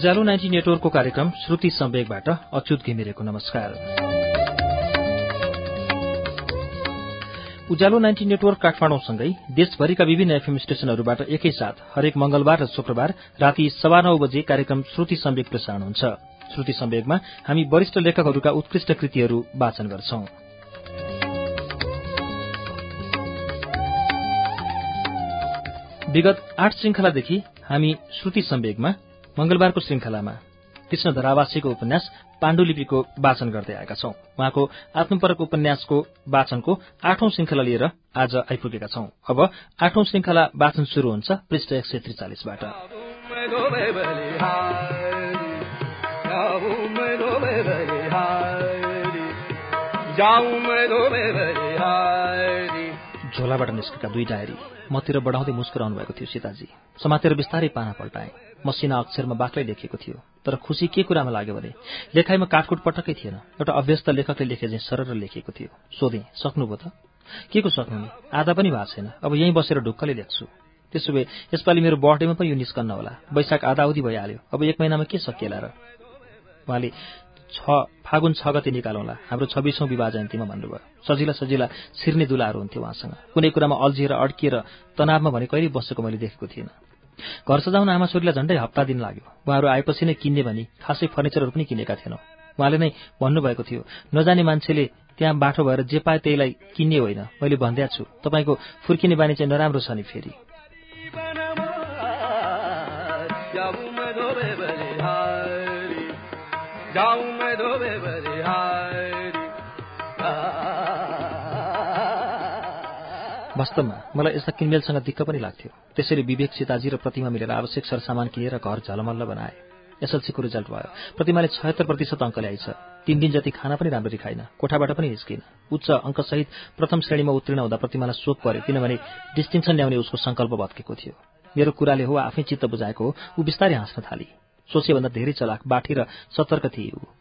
उज्यालो ninety नेटवर्कको कार्यक्रम श्रुति सम्वेकबाट अच्युत घिमिरेको नमस्कार। उज्यालो नाइन्टी नेटवर्क काठमाडौँसँगै देशभरिका विभिन्न एफएम स्टेशनहरूबाट एकैसाथ हरेक मंगलबार र शुक्रबार राति सवा नौ बजे कार्यक्रम श्रुति सम्वेक प्रसारण हुन्छ। श्रुति सम्वेकमा हामी वरिष्ठ लेखकहरूका उत्कृष्ट कृतिहरू वाचन गर्छौं। विगत आठ श्रृंखलादेखि हामी श्रुति सम्वेगमा मंगलबारको श्रृंखलामा कृष्ण धरावासीको उपन्यास पाण्डुलिपिको वाचन गर्दै आएका छौं। उहाँको आत्मपरक उपन्यासको वाचनको आठौं श्रृंखला लिएर आज आइपुगेका छौं। अब आठौं श्रृंखला वाचन शुरू हुन्छ पृष्ठ एक सय त्रिचालिसबाट झोलाबाट निस्केका दुई डायरी मतिर बढाउँदै मुस्कुराउनु भएको थियो सीताजी। समातेर बिस्तारै पाना पल्टाए। मसिना अक्षरमा बाक्लै लेखिएको थियो। तर खुसी के कुरामा लाग्यो भने लेखाइमा काटकुट पटक्कै थिएन। एउटा अभ्यस्त लेखकले लेखे चाहिँ सरर लेखिएको थियो। सोधेँ सक्नुभयो त? के को सक्नु आधा पनि भएको छैन। अब यहीँ बसेर ढुक्कले लेख्छु। त्यसो भए यसपालि मेरो बर्थडेमा पनि यो निस्कन्न होला। वैशाख आधा अवधि भइहाल्यो। अब एक महिनामा के सकिएला र? उहाँले छ फागुन छ गते निकालौँला। हाम्रो छब्बिसौँ विवाह जयन्तीमा भन्नुभयो। सजिला सजिला छिर्ने दुलाहरू हुन्थ्यो उहाँसँग। कुनै कुरामा अल्झिएर अड्किएर तनावमा भने कहिले बसेको मैले देखेको थिइनँ। घर सजाउन आमा छोरीलाई झण्डै हप्ता दिन लाग्यो। उहाँहरू आएपछि नै किन्ने भनी खासै फर्निचरहरू पनि किनेका थिएनौँ। उहाँले नै भन्नुभएको थियो नजाने मान्छेले त्यहाँ बाटो भएर जे पाए त्यहीलाई किन्ने होइन। मैले भनिदिएको छु तपाईँको फुर्किने बानी चाहिँ नराम्रो छ नि फेरि। वास्तवमा मलाई यस्ता किनमेलसँग दिक्क पनि लाग्थ्यो। त्यसैले विवेक सीताजी र प्रतिमा मिलेर आवश्यक सरसामान किनेर घर झलमल्ल बनाए। एसएलसीको रिजल्ट भयो। प्रतिमाले छयत्तर प्रतिशत अङ्क ल्याइछ तीन दिन जति खाना पनि राम्ररी खाइन कोठाबाट पनि हिस्किन उच्च अङ्कसहित प्रथम श्रेणीमा उत्तीर्ण हुँदा प्रतिमालाई शोक पर्यो किनभने डिस्टिङसन ल्याउने उसको संकल्प भत्केको थियो। मेरो कुराले हो आफै चित्त बुझाएको हो ऊ बिस्तारै हाँस्न थाली। सोचेभन्दा धेरै चलाक बाठी र सतर्क थिए ऊ।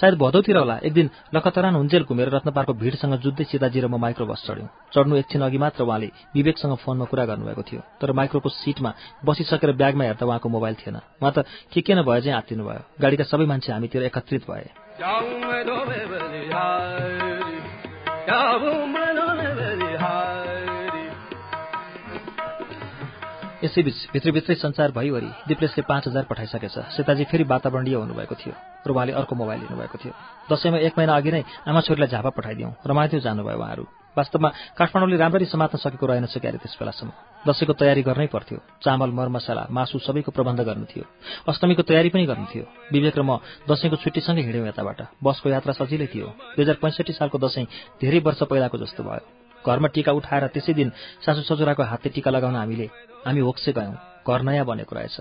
सायद भदौतिर होला। एक दिन लखतरान हुन्जेल घुमेर रत्नपारको भिडसँग जुत्दै सीताजी र म माइक्रो बस चढ्यौँ। चढ्नु एकछिन अघि मात्र उहाँले विवेकसँग फोनमा कुरा गर्नुभएको थियो तर माइक्रोको सिटमा बसिसकेर ब्यागमा हेर्दा उहाँको मोबाइल थिएन। उहाँ त के के न भए चाहिँ आत्तिनु भयो। गाडीका सबै मान्छे हामीतिर एकत्रित भए। यसैबीच भित्रभित्रै संचार भइवरी दिप्लेसले पाँच हजार पठाइसकेछ। सीताजी फेरि वातावरणीय हुनुभएको थियो। र उहाँले अर्को मोबाइल लिनुभएको थियो। दसैँमा एक महिना अघि नै आमा छोरीलाई झापा पठाइदिउँ रमाइलो जानुभयो उहाँहरू। वास्तवमा काठमाडौँले राम्ररी समात्न सकेको रहेनछ क्यारे त्यस बेलासम्म। दसैँको तयारी गर्नै पर्थ्यो। चामल मरमसला मासु सबैको प्रबन्ध गर्नु थियो। अष्टमीको तयारी पनि गर्नु थियो। विवेक र म दसैँको छुट्टीसँगै हिँड्यौँ यताबाट। बसको यात्रा सजिलै थियो। दुई हजार पैँसठी सालको दसैँ धेरै वर्ष पहिलाको जस्तो भयो। घरमा टिका उठाएर त्यसै दिन सासु ससुराको हातले टिका लगाउन हामीले हामी होक्से गयौँ। घर नयाँ बनेको रहेछ।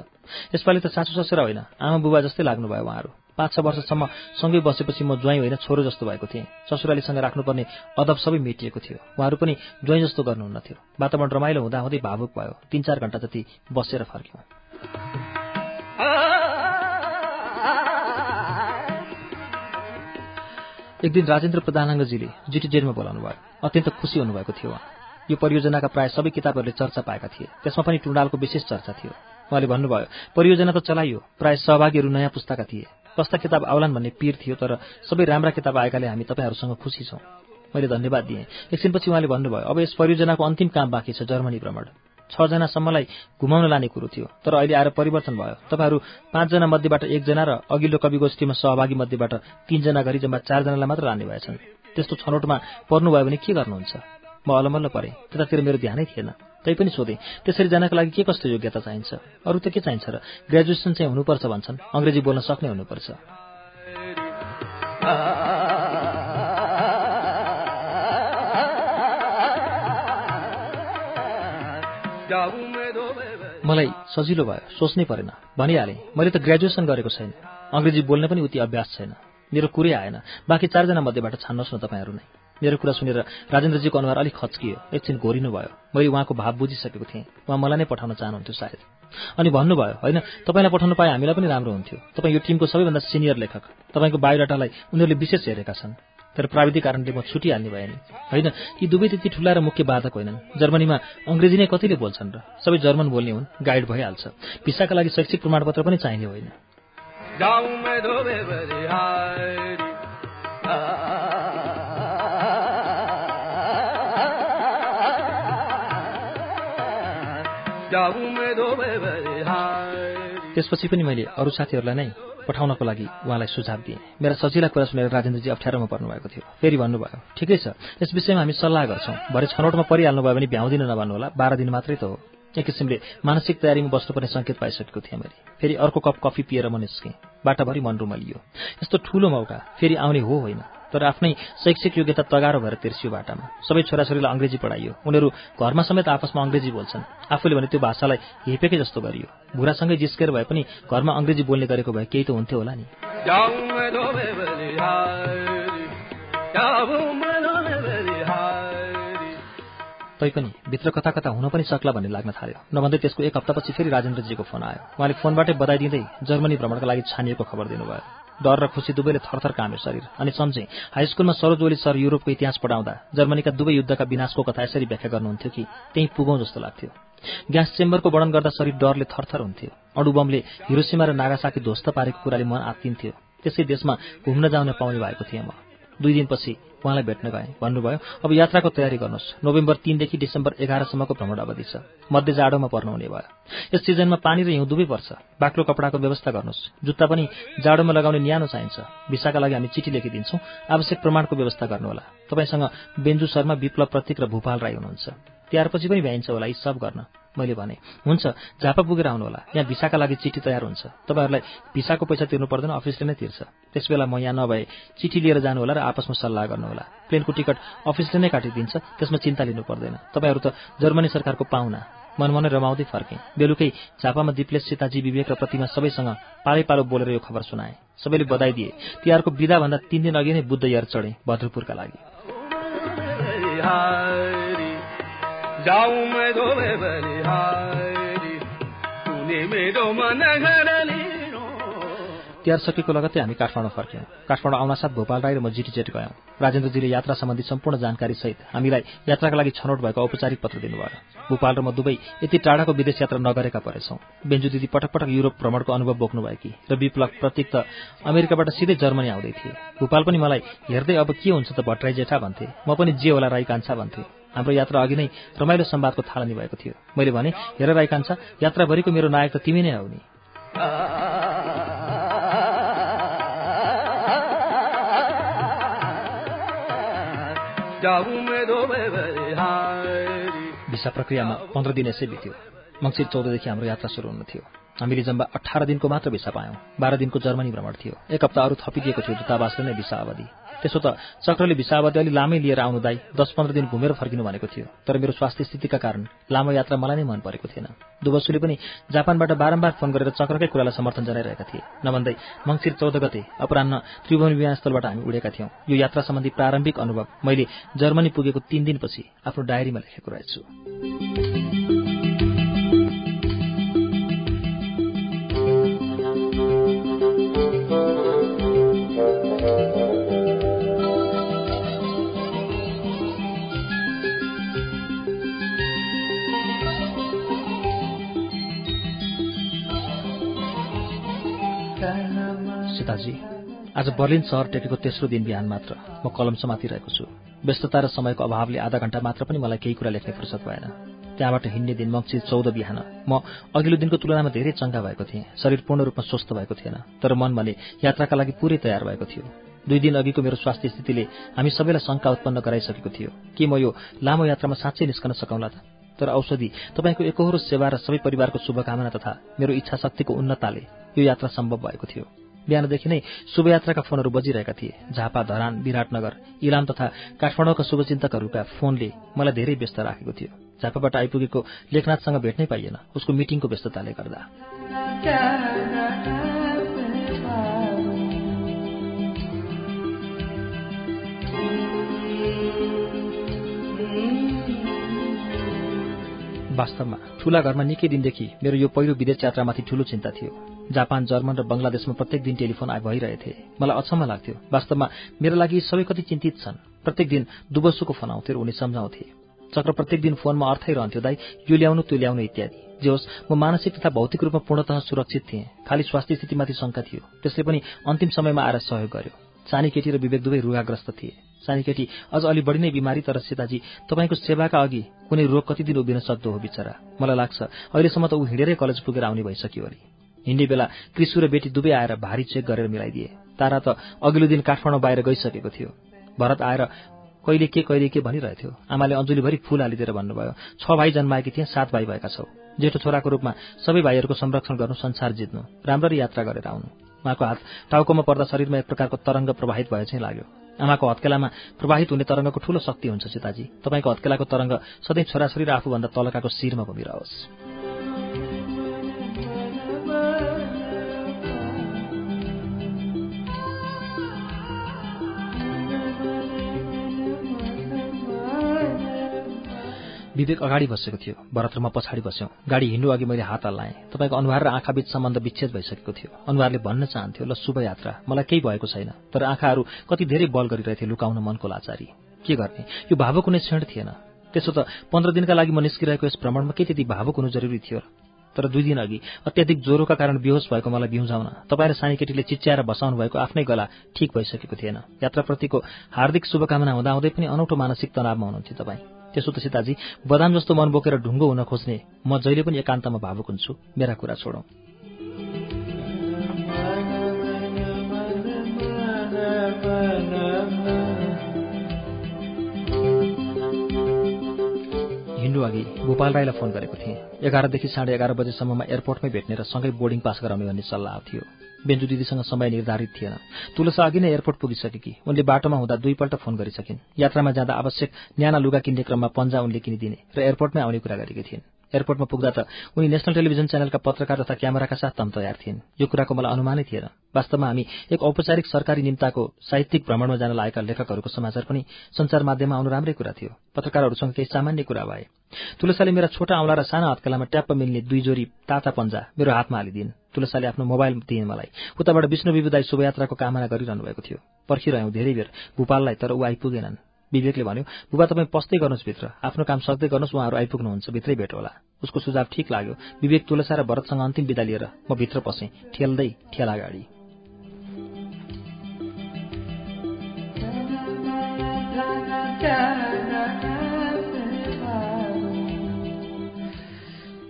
यसपालि त सासु ससुरा होइन आमा बुबा जस्तै लाग्नुभयो उहाँहरू। पाँच छ वर्षसम्म सँगै बसेपछि म ज्वाइँ होइन छोरो जस्तो भएको थिएँ। ससुरालीसँग राख्नुपर्ने अदब सबै मेटिएको थियो। उहाँहरू पनि ज्वाइँ जस्तो गर्नुहुन्न थियो। वातावरण रमाइलो हुँदा हुँदै भावुक भयो। तीन चार घण्टा जति बसेर फर्क्यौँ। एक दिन राजेन्द्र प्रधानाङ्गजीले जिटी जेलमा बोलाउनु भयो अत्यन्त खुसी हुनुभएको थियो उहाँ। यो परियोजनाका प्राय सबै किताबहरूले चर्चा पाएका थिए। त्यसमा पनि टुण्डालको विशेष चर्चा थियो। उहाँले भन्नुभयो परियोजना त चलाइयो। प्राय सहभागीहरू नयाँ पुस्ताका थिए। कस्ता किताब आउलान् भन्ने पीर थियो तर सबै राम्रा किताब आएकाले हामी तपाईँहरूसँग खुसी छौँ। मैले धन्यवाद दिएँ। एकछिनपछि उहाँले भन्नुभयो अब यस परियोजनाको अन्तिम काम बाँकी छ जर्मनी भ्रमण। छजनासम्मलाई घुमाउन लाने कुरो थियो तर अहिले आएर परिवर्तन भयो। तपाईँहरू पाँचजना मध्येबाट एकजना र अघिल्लो कवि गोष्ठीमा सहभागी मध्येबाट तीनजना गरी जम्मा चारजनालाई मात्र लाने भएछन्। त्यस्तो छनौटमा पर्नुभयो भने के गर्नुहुन्छ? म अलमल्ल परेँ त्यतातिर मेरो ध्यानै थिएन। तैपनि सोधेँ त्यसरी जानका लागि के कस्तो योग्यता चाहिन्छ? अरू त के चाहिन्छ र? ग्रेजुएसन चाहिँ हुनुपर्छ भन्छन्। अङ्ग्रेजी बोल्न सक्ने हुनुपर्छ। मलाई सजिलो भयो सोच्नै परेन। भनिहालेँ मैले त ग्रेजुएसन गरेको छैन। अङ्ग्रेजी बोल्ने पनि उति अभ्यास छैन। मेरो कुरै आएन। बाँकी चारजना मध्येबाट छान्नुहोस् न तपाईँहरू नै। मेरो कुरा सुनेर राजेन्द्रजीको अनुहार अलिक खच्कियो। एकछिन घोरिनु भयो मैले उहाँको भाव बुझिसकेको थिएँ। उहाँ मलाई नै पठाउन चाहनुहुन्थ्यो सायद। अनि भन्नुभयो होइन तपाईँलाई पठाउनु पाए हामीलाई पनि राम्रो हुन्थ्यो। तपाईँ यो टिमको सबैभन्दा सिनियर लेखक। तपाईँको बायोडाटालाई उनीहरूले विशेष हेरेका छन्। तर प्राविधिक कारणले म छुटिहाल्ने भएँ नि। होइन यी दुवै त्यति ठुला र मुख्य बाधक होइनन्। जर्मनीमा अङ्ग्रेजी नै कतिले बोल्छन् र सबै जर्मन बोल्ने हुन् गाइड भइहाल्छ। भिसाका लागि शैक्षिक प्रमाणपत्र पनि चाहिने होइन। त्यसपछि पनि मैले अरू साथीहरूलाई नै पठाउनको लागि उहाँलाई सुझाव दिएँ। मेरा सजिला कुरा सुनेर राजेन्द्रजी अप्ठ्यारोमा पर्नुभएको थियो। फेरि भन्नुभयो ठिकै छ यस विषयमा हामी सल्लाह गर्छौँ। भरे छनौटमा परिहाल्नु भयो भने भ्याउँदिन नभन्नुहोला बाह्र दिन मात्रै त हो। एक किसिमले मानसिक तयारीमा बस्नुपर्ने सङ्केत पाइसकेको थिएँ मैले। फेरि अर्को कप कफी पिएर म निस्केँ। बाटाभरि मन रुमलियो। यस्तो ठूलो मौका फेरि आउने हो होइन। तर आफ्नै शैक्षिक योग्यता तगारो भएर तिर्सियो बाटामा। सबै छोराछोरीलाई अङ्ग्रेजी पढाइयो। उनीहरू घरमा समेत आपसमा अङ्ग्रेजी बोल्छन्। आफूले भने त्यो भाषालाई हेपेकै जस्तो गरियो। भुरासँगै जिस्केर भए पनि घरमा अङ्ग्रेजी बोल्ने गरेको भए केही त हुन्थ्यो होला नि। तैपनि भित्र कता कता हुन पनि सक्ला भन्ने लाग्न थाल्यो। नभन्दै त्यसको एक हप्तापछि फेरि राजेन्द्रजीको फोन आयो। उहाँले फोनबाटै बधाई दिँदै जर्मनी भ्रमणका लागि छानिएको खबर दिनुभयो। डर र खुसी दुवैले थरथर काम्यो शरीर। अनि सम्झे हाई स्कुलमा सरोज ओली सर युरोपको इतिहास पढाउँदा जर्मनीका दुवै युद्धका विनाशको कथा यसरी व्याख्या गर्नुहुन्थ्यो कि त्यही पुगौँ जस्तो लाग्थ्यो। ग्यास चेम्बरको वर्णन गर्दा शरीर डरले थरथर हुन्थ्यो। अणुबमले हिरोसीमा र नागासाकी ध्वस्त पारेको कुराले मन आत्तिन्थ्यो। त्यसै देशमा घुम्न जाउन पाउने भएको थिएँ म। दुई दिनपछि उहाँलाई भेट्न गएँ। भन्नुभयो अब यात्राको तयारी गर्नुहोस्। नोभेम्बर तीनदेखि डिसेम्बर एघारसम्मको भ्रमण अवधि छ। मध्य जाडोमा पर्नुहुने भयो। यस सिजनमा पानी र हिउँ दुवै पर्छ। बाक्लो कपडाको व्यवस्था गर्नुहोस्। जुत्ता पनि जाडोमा लगाउने न्यानो चाहिन्छ। भिसाका लागि हामी चिठी लेखिदिन्छौँ। आवश्यक प्रमाणको व्यवस्था गर्नुहोला। तपाईँसँग बेन्जु शर्मा विप्लव प्रतीक र भूपाल राई हुनुहुन्छ। तिहारपछि पनि भ्याइन्छ होला यी सब गर्न। मैले भने हुन्छ झापा पुगेर आउनुहोला यहाँ भिसाका लागि चिठी तयार हुन्छ। तपाईँहरूलाई भिसाको पैसा तिर्नु पर्दैन अफिसले नै तिर्छ। त्यसबेला म यहाँ नभए चिठी लिएर जानुहोला र आपसमा सल्लाह गर्नुहोला प्लेनको टिकट अफिसले नै काटिदिन्छ त्यसमा चिन्ता लिनु पर्दैन। तपाईँहरू त जर्मनी सरकारको पाहुना। मनमनै रमाउँदै फर्केँ। बेलुकै झापामा दिप्लेश सीताजी विवेक र प्रतिमा सबैसँग पालै पालो बोलेर यो खबर सुनाए। सबैले बधाई दिए। तिहारको विदाभन्दा तिन दिन अघि नै बुद्ध यार चढे भद्रपुरका लागि। मेरो मन तिहार सकेको लगत्तै हामी काठमाडौँ फर्क्यौँ। काठमाडौँ आउनासाथ भोपाल राई र म जिटीचेट गयौँ। राजेन्द्रजीले यात्रा सम्बन्धी सम्पूर्ण जानकारी सहित हामीलाई यात्राका लागि छनौट भएको औपचारिक पत्र दिनुभयो। भोपाल र म दुवै यति टाढाको विदेश यात्रा नगरेका परेछौँ। बेन्जु दिदी पटक पटक युरोप भ्रमणको अनुभव बोक्नु भएकी र विप्लव प्रतीक त अमेरिकाबाट सिधै जर्मनी आउँदै थिए। भोपाल पनि मलाई हेर्दै अब के हुन्छ त भट्टराई जेठा भन्थे म पनि जे होला राई कान्छा भन्थे। हाम्रो यात्रा अघि नै रमाइलो सम्वादको थालनी भएको थियो। मैले भने हेर राई कान्छा यात्राभरिको मेरो नायक त तिमी नै हौ नि। भिसा प्रक्रियामा पन्ध्र दिन यसै बित्यो। मङ्सिर चौधदेखि हाम्रो यात्रा सुरु हुनु थियो। हामीले जम्बा अठार दिनको मात्र भिसा पायौँ। बाह्र दिनको जर्मनी भ्रमण थियो। एक हप्ता अरू थपिदिएको थियो दूतावासले नै भिसा अवधि। त्यसो त चक्रले भिसा अवधि अलि लामै लिएर आउनु दाई दस पन्ध्र दिन घुमेर फर्किनु भनेको थियो। तर मेरो स्वास्थ्य स्थितिका कारण लामो यात्रा मलाई नै मन परेको थिएन। दुवसुले पनि जापानबाट बारम्बार फोन गरेर चक्रकै कुरालाई समर्थन जनाइरहेका थिए। नभन्दै मङ्सिर चौध गते अपरान्न त्रिभुवन विमानस्थलबाट हामी उडेका थियौँ। यो यात्रा सम्बन्धी प्रारम्भिक अनुभव मैले जर्मनी पुगेको तीन दिनपछि आफ्नो डायरीमा लेखेको रहेछु। आज बर्लिन सहर टेकेको तेस्रो दिन बिहान मात्र। म कलम समातिरहेको छु। व्यस्तता र समयको अभावले आधा घण्टा मात्र पनि मलाई केही कुरा लेख्ने फुर्सद भएन। त्यहाँबाट हिँड्ने दिन मङ्सिर चौध बिहान। म अघिल्लो दिनको तुलनामा धेरै चङ्गा भएको थिएँ। शरीर पूर्ण रूपमा स्वस्थ भएको थिएन तर मन भने यात्राका लागि पुरै तयार भएको थियो। दुई दिन अघिको मेरो स्वास्थ्य स्थितिले हामी सबैलाई शङ्का उत्पन्न गराइसकेको थियो। के म यो लामो यात्रामा साँच्चै निस्कन सकौँला त? तर औषधि तपाईँको एकहोरो सेवा र सबै परिवारको शुभकामना तथा मेरो इच्छा शक्तिको उन्नताले यो यात्रा सम्भव भएको थियो। बिहानदेखि नै शुभयात्राका फोनहरू बजिरहेका थिए। झापा धरान विराटनगर इलाम तथा काठमाडौँका शुभचिन्तकहरूका फोनले मलाई धेरै व्यस्त राखेको थियो। झापाबाट आइपुगेको लेखनाथसँग भेट्नै पाइएन। उसको मिटिङको व्यस्तताले गर्दा। वास्तवमा ठूला घरमा निकै दिनदेखि मेरो यो पहिलो विदेश यात्रामाथि ठूलो चिन्ता थियो। जापान जर्मन र बङ्गलादेशमा प्रत्येक दिन टेलिफोन भइरहेथे। मलाई अचम्म लाग्थ्यो। वास्तवमा मेरो लागि सबै कति चिन्तित छन्। प्रत्येक दिन दुबसुको फोन आउँथ्यो र उनी सम्झाउँथे। चक्र प्रत्येक दिन फोनमा अर्थै रहन्थ्यो दाई यो ल्याउनु त्यो ल्याउनु इत्यादि। जे होस् म मानसिक तथा भौतिक रूपमा पूर्णतः सुरक्षित थिएँ। खालि स्वास्थ्य स्थितिमाथि शङ्का थियो। त्यसले पनि अन्तिम समयमा आएर सहयोग गर्यो। सानी केटी र विवेक दुवै रुगाग्रस्त थिए। सानी केटी अझ अलि बढी नै बिमारी तर सीताजी तपाईँको सेवाका अघि कुनै रोग कति दिन उभिन सक्दो हो बिचरा? मलाई लाग्छ अहिलेसम्म त ऊ हिँडेरै कलेज पुगेर आउने भइसक्यो अरे। हिँड्ने बेला क्रिसु र बेटी दुवै आएर भारी चेक गरेर मिलाइदिए। तारा त अघिल्लो दिन काठमाडौँ बाहिर गइसकेको थियो। भरत आएर कहिले के कहिले के? भनिरहेथ्यो। आमाले अञ्जुलीभरि फूल हालिदिएर भन्नुभयो छ भाइ जन्माएकी थिए सात भाइ भएका छौ। जेठो छोराको रूपमा सबै भाइहरूको संरक्षण गर्नु संसार जित्नु राम्ररी यात्रा गरेर आउनु। उहाँको हात टाउकोमा पर्दा शरीरमा एक प्रकारको तरङ्ग प्रवाहित भए चाहिँ लाग्यो। आमाको हत्केलामा प्रवाहित हुने तरङ्गको ठूलो शक्ति हुन्छ सीताजी। तपाईँको हत्केलाको तरङ्ग सधैँ छोराछोरी र आफूभन्दा तलकाको शिरमा घुमिरहोस्। विवेक अगाडि बसेको थियो। भरत र म पछाडि बस्यौँ। गाडी हिँड्नु अघि मैले हात हल्लाएँ। तपाईँको अनुहार र आँखाबीच सम्बन्ध विच्छेद भइसकेको थियो। अनुहारले भन्न चाहन्थ्यो ल शुभ यात्रा। मलाई केही भएको छैन। तर आँखाहरू कति धेरै बल गरिरहेथे लुकाउन मनको लाचारी। के गर्ने? यो भावुक हुने क्षण थिएन। त्यसो त पन्ध्र दिनका लागि म निस्किरहेको यस भ्रमणमा के त्यति भावुक हुनु जरुरी थियो। तर दुई दिन अघि अत्याधिक ज्वरोका कारण बेहोस भएको मलाई बिउजाउन तपाईँ र सानी केटीले चिच्याएर बसाउनु भएको आफ्नै गला ठिक भइसकेको थिएन। यात्राप्रतिको हार्दिक शुभकामना हुँदाहुँदै पनि अनौठो मानसिक तनावमा हुनुहुन्थ्यो तपाईँ। त्यसो त सीताजी बदाम जस्तो मन बोकेर ढुङ्गो हुन खोज्ने म जहिले पनि एकान्तमा भावुक हुन्छु। मेरा कुरा छोडौँ। अघि भूपाल राईलाई फोन गरेको थिएँ। एघारदेखि साढे एघार बजेसम्ममा एयरपोर्टमै भेट्ने र सँगै बोर्डिङ पास गराउने भन्ने सल्लाह थियो। बेन्जु दिदीसँग समय निर्धारित थिएन। तुलसा अघि नै एयरपोर्ट पुगिसकेकी उनले बाटोमा हुँदा दुईपल्ट फोन गरिसकिन्। यात्रामा जाँदा आवश्यक न्याना लुगा किन्ने क्रममा पन्जा उनले किनिदिने र एयरपोर्टमै आउने कुरा गरेकी थिइन्। एयरपोर्टमा पुग्दा त उनी नेशनल टेलिभिजन च्यानलका पत्रकार तथा क्यामेराका साथ तम तयार थिइन्। यो कुराको मलाई अनुमानै थिएन। वास्तवमा हामी एक औपचारिक सरकारी निम्ताको साहित्यिक भ्रमणमा जान लागेका लेखकहरूको समाचार पनि सञ्चार माध्यममा आउनु राम्रै कुरा थियो। पत्रकारहरूसँग केही सामान्य कुरा भए। तुलसाले मेरा छोटा औँला र साना हत्केलामा ट्याप्प मिल्ने दुई जोरी ताता पन्जा मेरो हातमा हालिदिन् तुलसाले आफ्नो मोबाइल दिइन् मलाई। उताबाट विष्णु विविदाई शुभयात्राको कामना गरिरहनु भएको थियो। पर्खिरह्यौँ धेरै बेर। भूपाललाई तर ऊ आइपुगेनन्। विवेकले भन्यो बुबा तपाईँ पस्दै गर्नुहोस् भित्र। आफ्नो काम सक्दै गर्नुहोस् उहाँहरू आइपुग्नुहुन्छ भित्रै भेट होला उसको सुझाव ठिक लाग्यो। विवेक तुलसा र भरतसँग अन्तिम विदा लिएर म भित्र पसेँ। ठेल्दै ठेला गाडी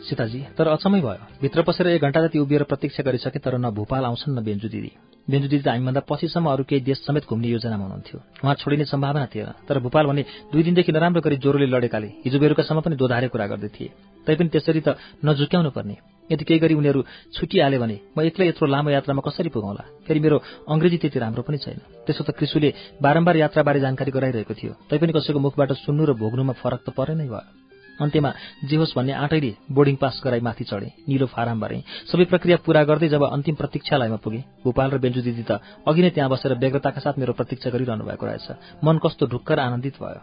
सीताजी तर अचम्मै भयो। भित्र पसेर एक घण्टा जति उभिएर प्रतीक्षा गरिसके तर न भूपाल आउँछन् न बेन्जु दिदी। बेन्जु दिदी त हामीभन्दा पछिसम्म अरू केही देश समेत घुम्ने योजनामा हुनुहुन्थ्यो। उहाँ छोडिने सम्भावना थिएन तर भूपाल भने दुई दिनदेखि नराम्रो गरी ज्वरोले लडेकाले हिजो बेलुकासम्म पनि दोधारे कुरा गर्दै थिए। तैपनि त्यसरी त नझुक्याउनु पर्ने। यदि केही गरी उनीहरू छुटिहाले भने म एक्लै यत्रो लामो यात्रामा कसरी पुगाउँला फेरि मेरो अङ्ग्रेजी त्यति राम्रो पनि छैन। त्यसो त क्रिसुले बारम्बार यात्राबारे जानकारी गराइरहेको थियो। तैपनि कसैको मुखबाट सुन्नु र भोग्नुमा फरक त परे नै भयो। अन्त्यमा जे होस् भन्ने आँटैले बोर्डिङ पास गराई माथि चढे। निलो फाराम भरे सबै प्रक्रिया पूरा गर्दै जब अन्तिम प्रतीक्षालयमा पुगे भोपाल र बेन्जु दिदी त अघि नै त्यहाँ बसेर व्यग्रताका साथ मेरो प्रतीक्षा गरिरहनु भएको रहेछ। मन कस्तो ढुक्क र आनन्दित भयो।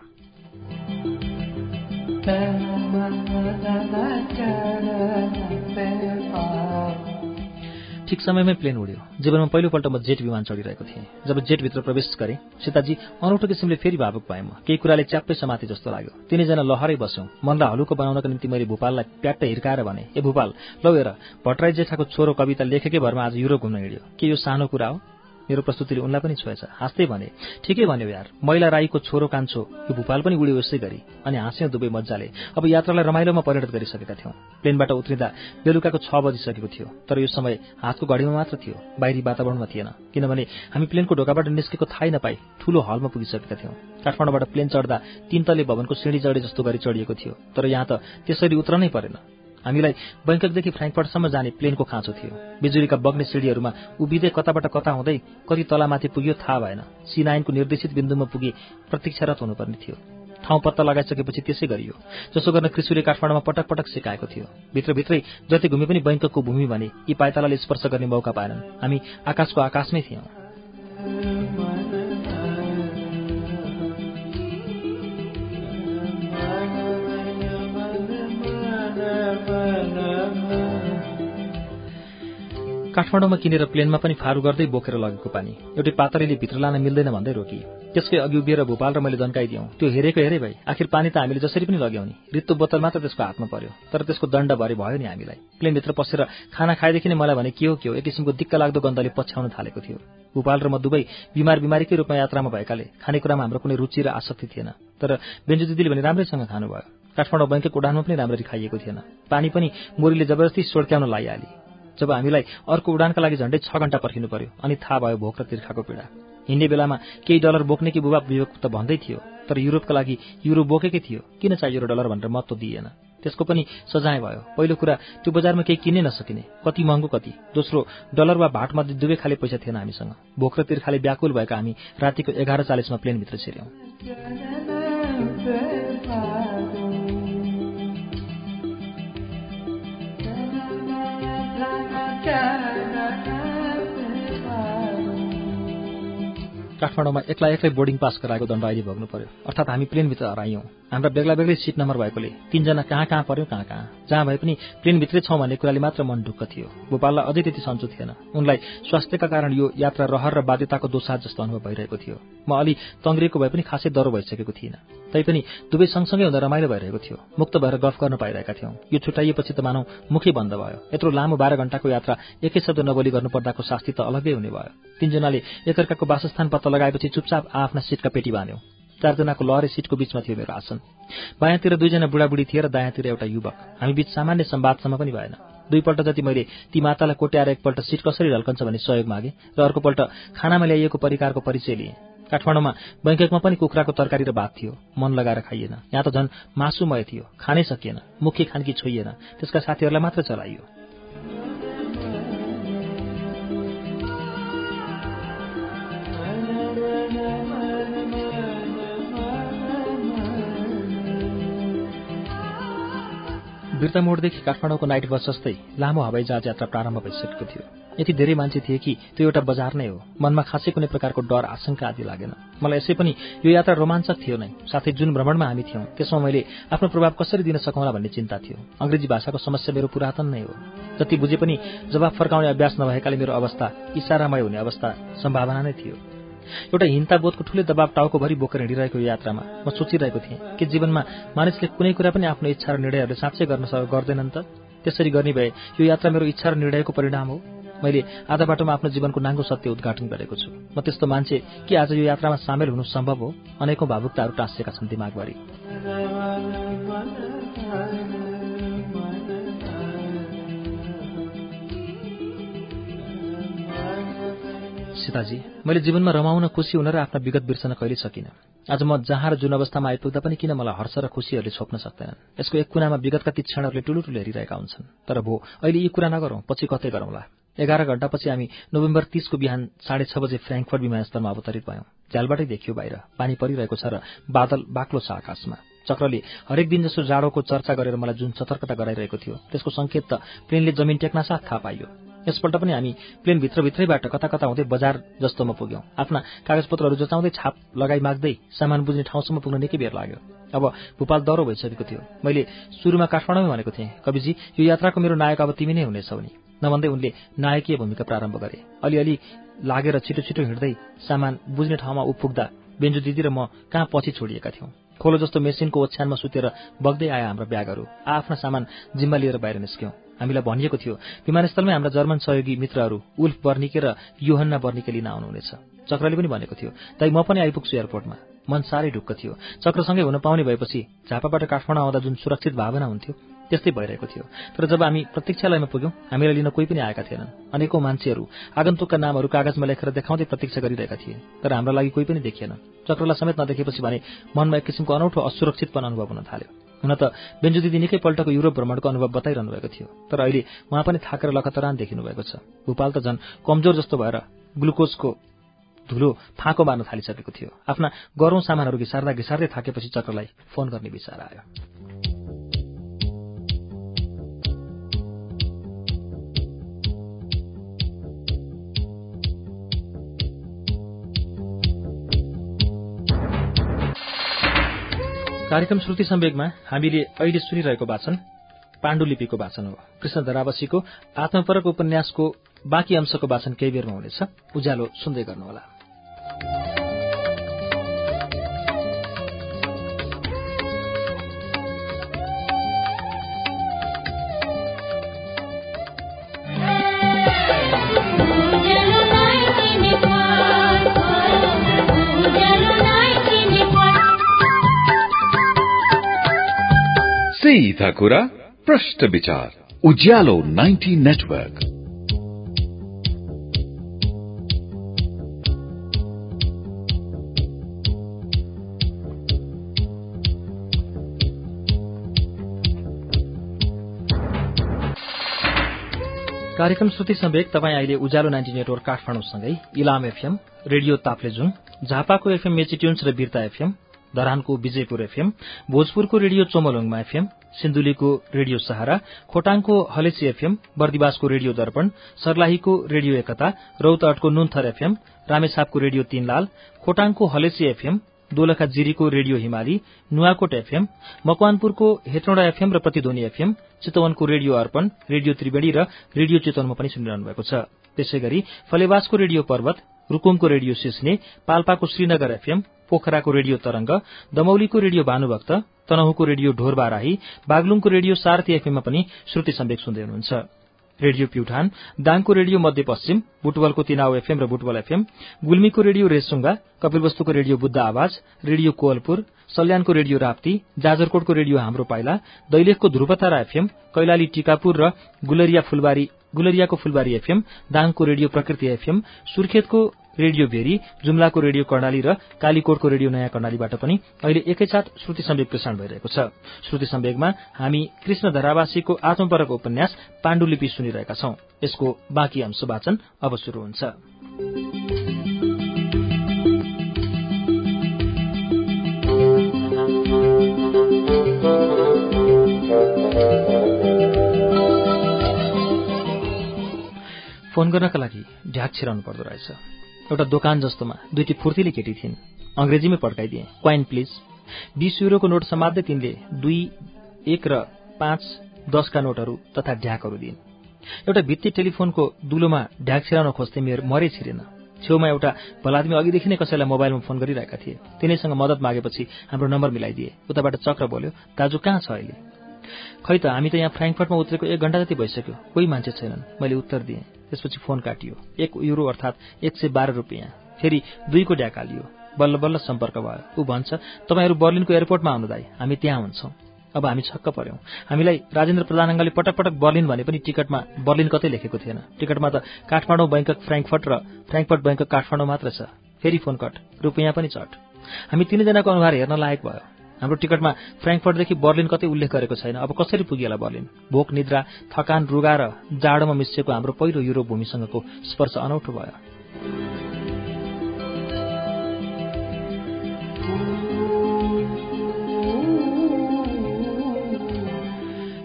ठिक समयमै प्लेन उड्यो। जीवनमा पहिलोपल्ट म जेट विमान चढिरहेको थिएँ। जब जेटभित्र प्रवेश गरेँ सीताजी अनौठो किसिमले फेरि भावुक भएँ म। केही कुराले च्याप्पै समाते जस्तो लाग्यो। तिनैजना लहरै बस्यौँ। मनलाई हलुको बनाउनका निम्ति मैले भूपाललाई प्याट्ट हिर्काएर भने ए भूपाल लौ हेर भट्टराई जेठाको छोरो कविता लेखेकै भरमा आज युरोप घुम्न हिँड्यो। के यो सानो कुरा हो? मेरो प्रस्तुतिले उनलाई पनि छोएछ। हाँस्दै भने ठिकै भन्यो यार मैला राईको छोरो कान्छो यो भूपाल पनि उड्यो यसै गरी। अनि हाँस्यौँ दुवै मजाले अब यात्रालाई रमाइलोमा परिणत गरिसकेका थियौँ। प्लेनबाट उत्रिँदा बेलुकाको छ बजिसकेको थियो तर यो समय हातको घडीमा मात्र थियो बाहिरी वातावरणमा थिएन। किनभने हामी प्लेनको ढोकाबाट निस्केको थाहै नपाई ठूलो हलमा पुगिसकेका थियौँ। काठमाडौँबाट प्लेन चढ्दा तीन तले भवनको सिँढी चढे जस्तो गरी चढिएको थियो तर यहाँ त त्यसरी उत्रनै परेन। हामीलाई बैङ्ककदेखि फ्रेङ्कफर्टसम्म जाने प्लेनको खाँचो थियो। बिजुलीका बग्ने सिँढीहरूमा उभिँदै कताबाट कता हुँदै कति तलामाथि पुग्यो थाहा भएन। सी नाइनको निर्देशित बिन्दुमा पुगी प्रतीक्षारत हुनुपर्ने थियो। ठाउँ पत्ता लगाइसकेपछि त्यसै गरियो। जसो गर्न कृषिले काठमाडौँमा पटक पटक सिकाएको थियो। भित्रभित्रै जति घुमे पनि बैङ्कको भूमि भने यी पाइतालाले स्पर्श गर्ने मौका पाएनन्। हामी आकाशको आकाशमै थियौँ। काठमाडौँमा किनेर प्लेनमा पनि फारू गर्दै बोकेर लगेको पानी। एउटै पातरीले भित्र लान मिल्दैन भन्दै रोकी त्यसकै अघि उभिएर भोपाल र मैले जन्काइदिउँ त्यो हेरेको हेरे भाइ आखिर पानी त हामीले जसरी पनि लग्यौँ नि। रित्तो बोतल मात्र त्यसको हातमा पर्यो। तर त्यसको दण्ड भरे भयो नि हामीलाई। प्लेनभित्र पसेर खाना खाएदेखि नै मलाई भने के हो के हो? एक किसिमको दिक्क लाग्दो गन्धले पछ्याउन थालेको थियो। भोपाल र म दुवै बिमार बिमारीकै रूपमा यात्रामा भएकाले खानेकुरामा हाम्रो कुनै रुचि र आसक्ति थिएन। तर बेन्जु दिदीले भने राम्रैसँग खानुभयो। काठमाडौँ बैङ्कको उडानमा पनि राम्ररी खाइएको थिएन। पानी पनि मोरीले जबरजस्ती सोड्क्याउन लगाइहाली जब हामीलाई अर्को उडानका लागि झण्डै छ घण्टा पर्खिनु पर्यो अनि थाहा भयो भोक र तिर्खाको पीडा। हिँड्ने बेलामा केही डलर बोक्ने कि बुबा विवेक त भन्दै थियो तर युरोपका लागि युरो बोकेकै थियो। किन चाहियो डलर भनेर महत्व दिएन। त्यसको पनि सजाय भयो। पहिलो कुरा त्यो बजारमा केही किन्नै नसकिने। कति महँगो कति। दोस्रो डलर वा भाटमध्ये दुवै खाले पैसा थिएन हामीसँग। भोक र तिर्खाले व्याकुल भएका हामी रातिको एघार चालिसमा प्लेनभित्र छिर्यौं। काठमाडौँमा एक्ला एक्लै बोर्डिङ पास गराएको दण्ड अहिले भोग्नु पर्यो। अर्थात् हामी प्लेनभित्र हरायौँ हाम्रा बेग्ला बेग्लै सिट नम्बर भएकोले तीनजना कहाँ कहाँ पर्यो कहाँ कहाँ? जहाँ भए पनि प्लेनभित्रै छौँ भन्ने कुराले मात्र मन ढुक्क थियो। गोपाललाई अझै त्यति सन्चो थिएन। उनलाई स्वास्थ्यका कारण यो यात्रा रहर र बाध्यताको दोसार जस्तो अनुभव भइरहेको थियो। म अलि तङ्ग्रिएको भए पनि खासै डह्रो भइसकेको थिइनँ। तैपनि दुवै सँगसँगै हुँदा रमाइलो भइरहेको थियो। मुक्त भएर गफ गर्न पाइरहेका थियौँ। यो छुट्याइएपछि त मानौ मुखै बन्द भयो। यत्रो लामो बाह्र घण्टाको यात्रा एकै शब्द नबोली गर्नुपर्दाको शास्ति त अलग्गै हुने भयो। तीनजनाले एकअर्काको वासस्थान पत्ता लगाएपछि चुपचाप आफ्ना सिटका पेटी बाँध्यौँ चारजनाको लहरे सिटको बीचमा थियो मेरो आसन। बायाँतिर दुईजना बुढाबुढी थिए र दायाँतिर एउटा युवक। हामी बीच सामान्य सम्वादसम्म पनि भएन। दुईपल्ट जति मैले ती मातालाई कोट्याएर एकपल्ट सिट कसरी ढल्कन्छ भन्ने सहयोग मागे र अर्कोपल्ट खानामा ल्याइएको परिकारको परिचय लिए। काठमाडौँमा बैङ्ककमा पनि कुखुराको तरकारी र भात थियो। मन लगाएर खाइएन। यहाँ त झन् मासुमय थियो। खानै सकिएन। मुख्य खानकी छोइएन। त्यसका साथीहरूलाई मात्र चलाइयो। बिर्तामोडदेखि काठमाडौँको नाइट बस जस्तै लामो हवाई जहाज यात्रा प्रारम्भ भइसकेको थियो। यति धेरै मान्छे थिए कि त्यो एउटा बजार नै हो। मनमा खासै कुनै प्रकारको डर आशंका आदि लागेन। मलाई यसै पनि यो यात्रा रोमाञ्चक थियो नै। साथै जुन भ्रमणमा हामी थियौँ त्यसमा मैले आफ्नो प्रभाव कसरी दिन सकौँला भन्ने चिन्ता थियो। अङ्ग्रेजी भाषाको समस्या मेरो पुरातन नै हो। जति बुझे पनि जवाब फर्काउने अभ्यास नभएकाले मेरो अवस्था इसारामय हुने अवस्था सम्भावना नै थियो। एउटा हिंताबोधको ठूलो दबाव टाउकोभरि बोकेर हिँडिरहेको यात्रामा म सोचिरहेको थिएँ कि जीवनमा मानिसले कुनै कुरा पनि आफ्नो इच्छा र निर्णयहरूले साँच्चै गर्न गर्दैनन् त? त्यसरी गर्ने भए यो यात्रा मेरो इच्छा र निर्णयको परिणाम हो? मैले आधा बाटोमा आफ्नो जीवनको नाङ्गो सत्य उद्घाटन गरेको छु। म त्यस्तो मान्छे कि आज यो यात्रामा सामेल हुनु सम्भव हो? अनेकौं भावुकताहरू टाँसिएका छन् दिमागभरि। सीताजी मैले जीवनमा रमाउन खुसी हुन र आफ्ना विगत बिर्सन कहिले सकिनँ। आज म जहाँ र जुन अवस्थामा आइपुग्दा पनि किन मलाई हर्ष र खुसीहरूले छोप्न सक्दैनन्? यसको एक कुनामा विगतका ती क्षणहरूले ठुलो हेरिरहेका हुन्छन्। तर भो अहिले यी कुरा नगरौँ पछि कतै गरौँला। एघार घण्टापछि हामी नोभेम्बर तीसको बिहान साढे छ बजे फ्रेङ्कफर्ट विमानस्थलमा अवतरित भयौँ। झ्यालबाटै देखियो बाहिर पानी परिरहेको छ र बादल बाक्लो छ आकाशमा। चक्रले हरेक दिन जसो जाडोको चर्चा गरेर मलाई जुन सतर्कता गराइरहेको थियो त्यसको संकेत त प्लेनले जमिन टेक्न साथ थाहा पाइयो। यसपल्ट पनि हामी प्लेन भित्रभित्रैबाट कता कता हुँदै बजार जस्तोमा पुग्यौँ। आफ्ना कागजपत्रहरू जचाउँदै छाप लगाइ माग्दै सामान बुझ्ने ठाउँसम्म पुग्न निकै बेर लाग्यो। अब भोपाल दह्रो भइसकेको थियो। मैले सुरुमा काठमाडौँमै भनेको थिएँ कविजी यो यात्राको मेरो नायक अब तिमी नै हुनेछौ नि। नभन्दै उनले नायकीय भूमिका प्रारम्भ गरे। अलिअलि लागेर छिटो छिटो हिँड्दै सामान बुझ्ने ठाउँमा उपुग्दा बेन्जु दिदी र म कहाँ पछि छोडिएका थियौँ। खोलो जस्तो मेसिनको ओछ्यानमा सुतेर बग्दै आए हाम्रा ब्यागहरू। आफ्ना सामान जिम्मा लिएर बाहिर निस्क्यौँ। हामीलाई भनिएको थियो विमानस्थलमै हाम्रा जर्मन सहयोगी मित्रहरू उल्फ बर्निके र युहन्ना बर्निके लिन आउनुहुनेछ। चक्रले पनि भनेको थियो ताइ म पनि आइपुग्छु एयरपोर्टमा। मन साह्रै ढुक्क थियो। चक्रसँगै हुन पाउने भएपछि झापाबाट काठमाडौँ आउँदा जुन सुरक्षित भावना हुन्थ्यो त्यस्तै भइरहेको थियो। तर जब हामी प्रतीक्षालयमा पुग्यौँ हामीलाई लिन कोही पनि आएका थिएनन्। अनेकौं मान्छेहरू आगन्तुकका नामहरू कागजमा लेखेर देखाउँदै प्रतीक्षा गरिरहेका थिए तर हाम्रो लागि कोही पनि देखिएन चक्रलाई समेत नदेखेपछि भने मनमा एक किसिमको अनौठो असुरक्षितपन अनुभव हुन थाल्यो। हुन त बेन्जु दिदी निकै पल्टको युरोप भ्रमणको अनुभव बताइरहनु भएको थियो तर अहिले उहाँ पनि थाकेर लखतरान देखिनु भएको छ। भोपाल त झन् कमजोर जस्तो भएर ग्लुकोजको धुलो फाँको मार्न थालिसकेको थियो। आफ्ना गरौं सामानहरू घिसार्दा घिसार्दै थाकेपछि चक्रलाई फोन गर्ने विचार आयो। कार्यक्रम श्रुति सम्वेगमा हामीले अहिले सुनिरहेको वाचन पाण्डुलिपिको वाचन हो। कृष्ण धरावशीको आत्मपरक उपन्यासको बाँकी अंशको वाचन केही बेरमा हुनेछ। उज्यालो सुन्दै गर्नुहोला। सीधा कुरा प्रश्न विचार। उज्यालो 90 नेटवर्क। कार्यक्रम श्रुति सम्वेक तपाईँ अहिले उज्यालो नाइन्टी नेटवर्क काठमाडौँसँगै इलाम एफएम रेडियो ताप्लेजुङ झापाको एफएम मेचिट्युन्स र बिर्ता एफएम धरानको विजयपुर एफएम भोजपुरको रेडियो चोमलोङमा एफएम सिन्धुलीको रेडियो सहारा खोटाङको हलेसी एफएम बर्दिवासको रेडियो दर्पण सर्लाहीको रेडियो एकता रौतहटको नुन्थर एफएम रामेछापको रेडियो तीनलाल खोटाङको हलेसी एफएम दोलखा जिरीको रेडियो हिमाली नुवाकोट एफएम मकवानपुरको हेटौँडा एफएम र प्रतिध्वनि एफएम चितवनको रेडियो अर्पण रेडियो त्रिवेणी र रेडियो चितवनमा पनि सुनिरहनु भएको छ। त्यसै गरी फलेवासको रेडियो पर्वत रूकुमको रेडियो सिस्ने पाल्पाको श्रीनगर एफएम पोखराको रेडियो तरंग दमौलीको रेडियो भानुभक्त तनहुको रेडियो ढोरबाराही बागलुङको रेडियो सारथी एफएममा पनि श्रुति सम्वेक सुन्दै हुनुहुन्छ। रेडियो प्युठान दाङको रेडियो मध्यपश्चिम बुटवलको तिनाउ एफएम र बुटवल एफएम गुल्मीको रेडियो रेसुङ्गा कपिलवस्तुको रेडियो बुद्ध आवाज रेडियो कोवलपुर सल्यानको रेडियो राप्ती जाजरकोटको रेडियो हाम्रो पाइला दैलेखको ध्रुवतारा एफएम कैलाली टिकापुर र गुलरिया फुलबारी गुलरियाको फुलबारी एफएम दाङको रेडियो प्रकृति एफएम सुर्खेतको रेडियो भेरी जुम्लाको रेडियो कर्णाली र कालीकोटको रेडियो नयाँ कर्णालीबाट पनि अहिले एकैसाथ श्रुति सम्वेक प्रसारण भइरहेको छ। श्रुति सम्वेकमा हामी कृष्ण धरावासीको आत्मपरक उपन्यास पाण्डुलिपि सुनिरहेका छौं। यसको बाँकी अंश वाचन अब शुरू हुन्छ फोन गर्नका लागि ढ्याक छिराउनु पर्दो रहेछ। एउटा दोकान जस्तोमा दुईटी फुर्तिले केटी थिइन् अंग्रेजीमै पड्काइदिए क्वाइन प्लिज बीस युरोको नोट समात्दै तिनले दुई एक र पाँच दसका नोटहरू तथा ढ्याकहरू दिइन्। एउटा भित्ती टेलिफोनको दुलोमा ढ्याक छिराउन खोज्थे मेरो मरै छिरेन। छेउमा एउटा भलादमी अघिदेखि नै कसैलाई मोबाइलमा फोन गरिरहेका थिए। तिनैसँग मद्दत मागेपछि हाम्रो नम्बर मिलाइदिए। उताबाट चक्र बोल्यो दाजु कहाँ छ अहिले? खै त हामी त यहाँ फ्रेङ्कफर्टमा उत्रेको एक घण्टा जति भइसक्यो। कोही मान्छे छैनन्। मैले उत्तर दिएँ। त्यसपछि फोन काटियो। एक युरो अर्थात् एक सय बाह्र रुपियाँ। फेरि दुईको ड्याक हालियो। बल्ल बल्ल सम्पर्क भयो। ऊ भन्छ तपाईँहरू बर्लिनको एयरपोर्टमा आउनु दाई। हामी त्यहाँ हुन्छौँ। अब हामी छक्क पर्यौं हामीलाई राजेन्द्र प्रधानङ्गले पटक पटक बर्लिन भने पनि टिकटमा बर्लिन कतै लेखेको थिएन। टिकटमा त काठमाडौँ बैङ्कक फ्रेङ्कफर्ट र फ्रेङ्कफर्ट बैङ्कक काठमाडौँ मात्र छ। फेरि फोन कट। रुपियाँ पनि चट। हामी तिनैजनाको अनुहार हेर्न लायक भयो। हाम्रो टिकटमा फ्रेङ्कफर्टदेखि बर्लिन कतै उल्लेख गरेको छैन। अब कसरी पुगिएला बर्लिन? भोक निद्रा थकान रुगा र जाडोमा मिसिएको हाम्रो पहिलो युरोप भूमिसँगको स्पर्श अनौठो भयो।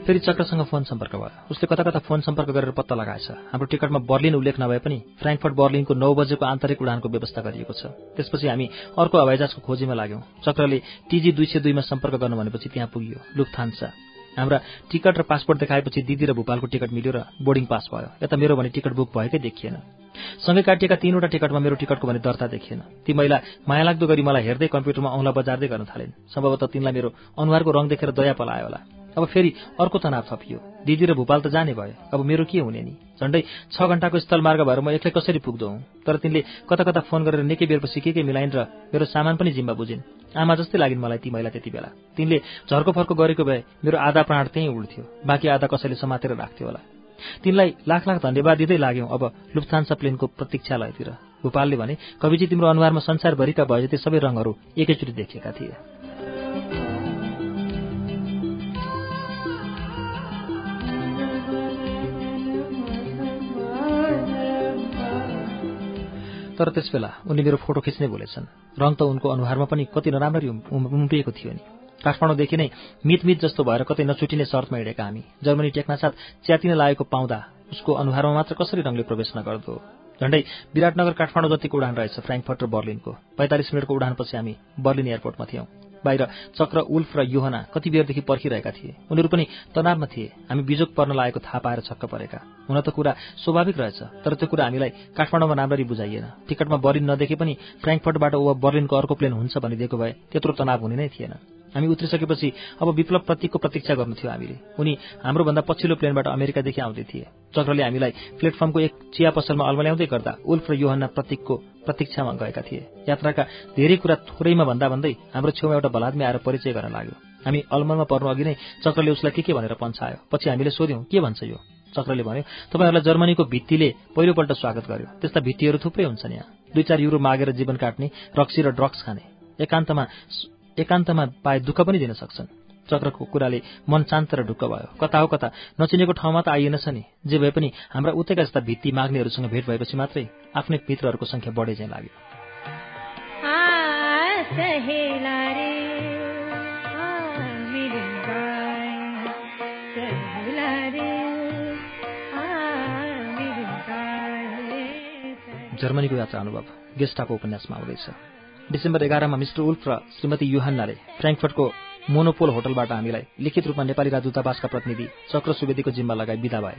फेरि चक्रसँग फोन सम्पर्क भयो। उसले कता कता फोन सम्पर्क गरेर पत्ता लगाएछ। हाम्रो टिकटमा बर्लिन उल्लेख नभए पनि फ्रेङ्कफर्ट बर्लिनको नौ बजेको आन्तरिक उडानको व्यवस्था गरिएको छ। त्यसपछि हामी अर्को हवाईजहाजको खोजीमा लाग्यौं। चक्रले टिजी दुई सय दुईमा सम्पर्क गर्नु भनेपछि त्यहाँ पुगियो। लुफ्थान्सा। हाम्रा टिकट र पासपोर्ट देखाएपछि दिदी र भूपालको टिकट मिल्यो र बोर्डिङ पास भयो। यता मेरो भने टिकट बुक भएकै देखिएन। सँगै काटिएका तीनवटा टिकटमा मेरो टिकटको भने दर्ता देखिएन। ती महिला माया लाग्दो गरी मलाई हेर्दै कम्प्युटरमा औँला बजार्दै गर्न थालिन्। सम्भवतः तिनलाई मेरो अनुहारको रङ देखेर दया पलायो होला। अब फेरि अर्को तनाव थपियो। दिदी र भूपाल त जाने भयो। अब मेरो के हुने नि? झण्डै छ घण्टाको स्थलमार्ग भएर म एक्लै कसरी पुग्दो हुँ? तर तिनले कता कता फोन गरेर निकै बेरपछि के के मिलाइन् र मेरो सामान पनि जिम्मा बुझिन्। आमा जस्तै लागिन् मलाई ती महिला त्यति बेला। तिनले झर्को फर्को गरेको भए मेरो आधा प्राण त्यहीँ उड्थ्यो बाँकी आधा कसैले समातेर राख्थ्यो होला। तिनलाई लाख लाख धन्यवाद दिँदै लाग्यौं अब लुप्थान्सा प्लेनको प्रतीक्षालयतिर। भूपालले भने कविजी तिम्रो अनुहारमा संसारभरिका भए जति सबै रङहरू एकैचोटि देखिएका थिए। तर त्यसबेला उनले मेरो फोटो खिच्नै बोलेछन्। रङ त उनको अनुहारमा पनि कति नराम्ररी उम्रिएको थियो नि। काठमाडौँदेखि नै मित मित जस्तो भएर कतै नछुटिने शर्तमा हिँडेका हामी। जर्मनी टेक्नासाथ च्यातिन लागेको पाउँदा उसको अनुहारमा मात्र कसरी रङले प्रवेश नगर्दो? झण्डै विराटनगर काठमाडौँ जतिको उडान रहेछ फ्रेङ्कफर्ट र बर्लिनको। पैँतालिस मिनटको उडानपछि हामी बर्लिन एयरपोर्टमा थियौँ। बाहिर चक्र उल्फ र योहना कति बेरदेखि पर्खिरहेका थिए। उनीहरू पनि तनावमा थिए। हामी बिजोग पर्न लागेको थाहा पाएर छक्क परेका। हुन त कुरा स्वाभाविक रहेछ तर त्यो कुरा हामीलाई काठमाडौँमा राम्ररी बुझाइएन। टिकटमा बर्लिन नदेखे पनि फ्रेङ्कफर्टबाट वा बर्लिनको अर्को प्लेन हुन्छ भनिदिएको भए त्यत्रो तनाव हुने नै थिएन। हामी उत्रिसकेपछि अब विप्लव प्रतीकको प्रतीक्षा गर्नु थियो हामीले। उनी हाम्रोभन्दा पछिल्लो प्लेनबाट अमेरिकादेखि आउँदै थिए। चक्रले हामीलाई प्लेटफर्मको एक चिया पसलमा अल्मल्याउँदै गर्दा उल्फ र योहन्ना प्रतीकको प्रतीक्षामा गएका थिए। यात्राका धेरै कुरा थोरैमा भन्दा भन्दै हाम्रो छेउमा एउटा भलादमी आएर परिचय गर्न लाग्यो। हामी अलमलमा पर्नु अघि नै चक्रले उसलाई के के भनेर पन्छायो? पछि हामीले सोध्यौँ के भन्छ यो? चक्रले भन्यो तपाईँहरूलाई जर्मनीको भित्तीले पहिलोपल्ट स्वागत गर्यो। त्यस्ता भित्तीहरू थुप्रै हुन्छन् यहाँ। दुई चार युरो मागेर जीवन काट्ने रक्सी र ड्रग्स खाने। एकान्तमा एकान्तमा पाए दुःख पनि दिन सक्छन्। चक्रको कुराले मन शान्त र ढुक्क भयो। कता हो कता? नचिनेको ठाउँमा त आइएन छ नि। जे भए पनि हाम्रा उतैका जस्ता भित्ती माग्नेहरूसँग भेट भएपछि मात्रै आफ्नै मित्रहरूको संख्या बढे चाहिँ लाग्यो। जर्मनीको यात्रा अनुभव गेस्टाको उपन्यासमा आउँदैछ। डिसेम्बर एघारमा मिस्टर उल्फ र श्रीमती युहान्नाले फ्रेङ्कफर्टको मोनोपोल होटलबाट हामीलाई लिखित रूपमा नेपाली राजदूतावासका प्रतिनिधि चक्र सुवेदीको जिम्मा लगाई विदा भए।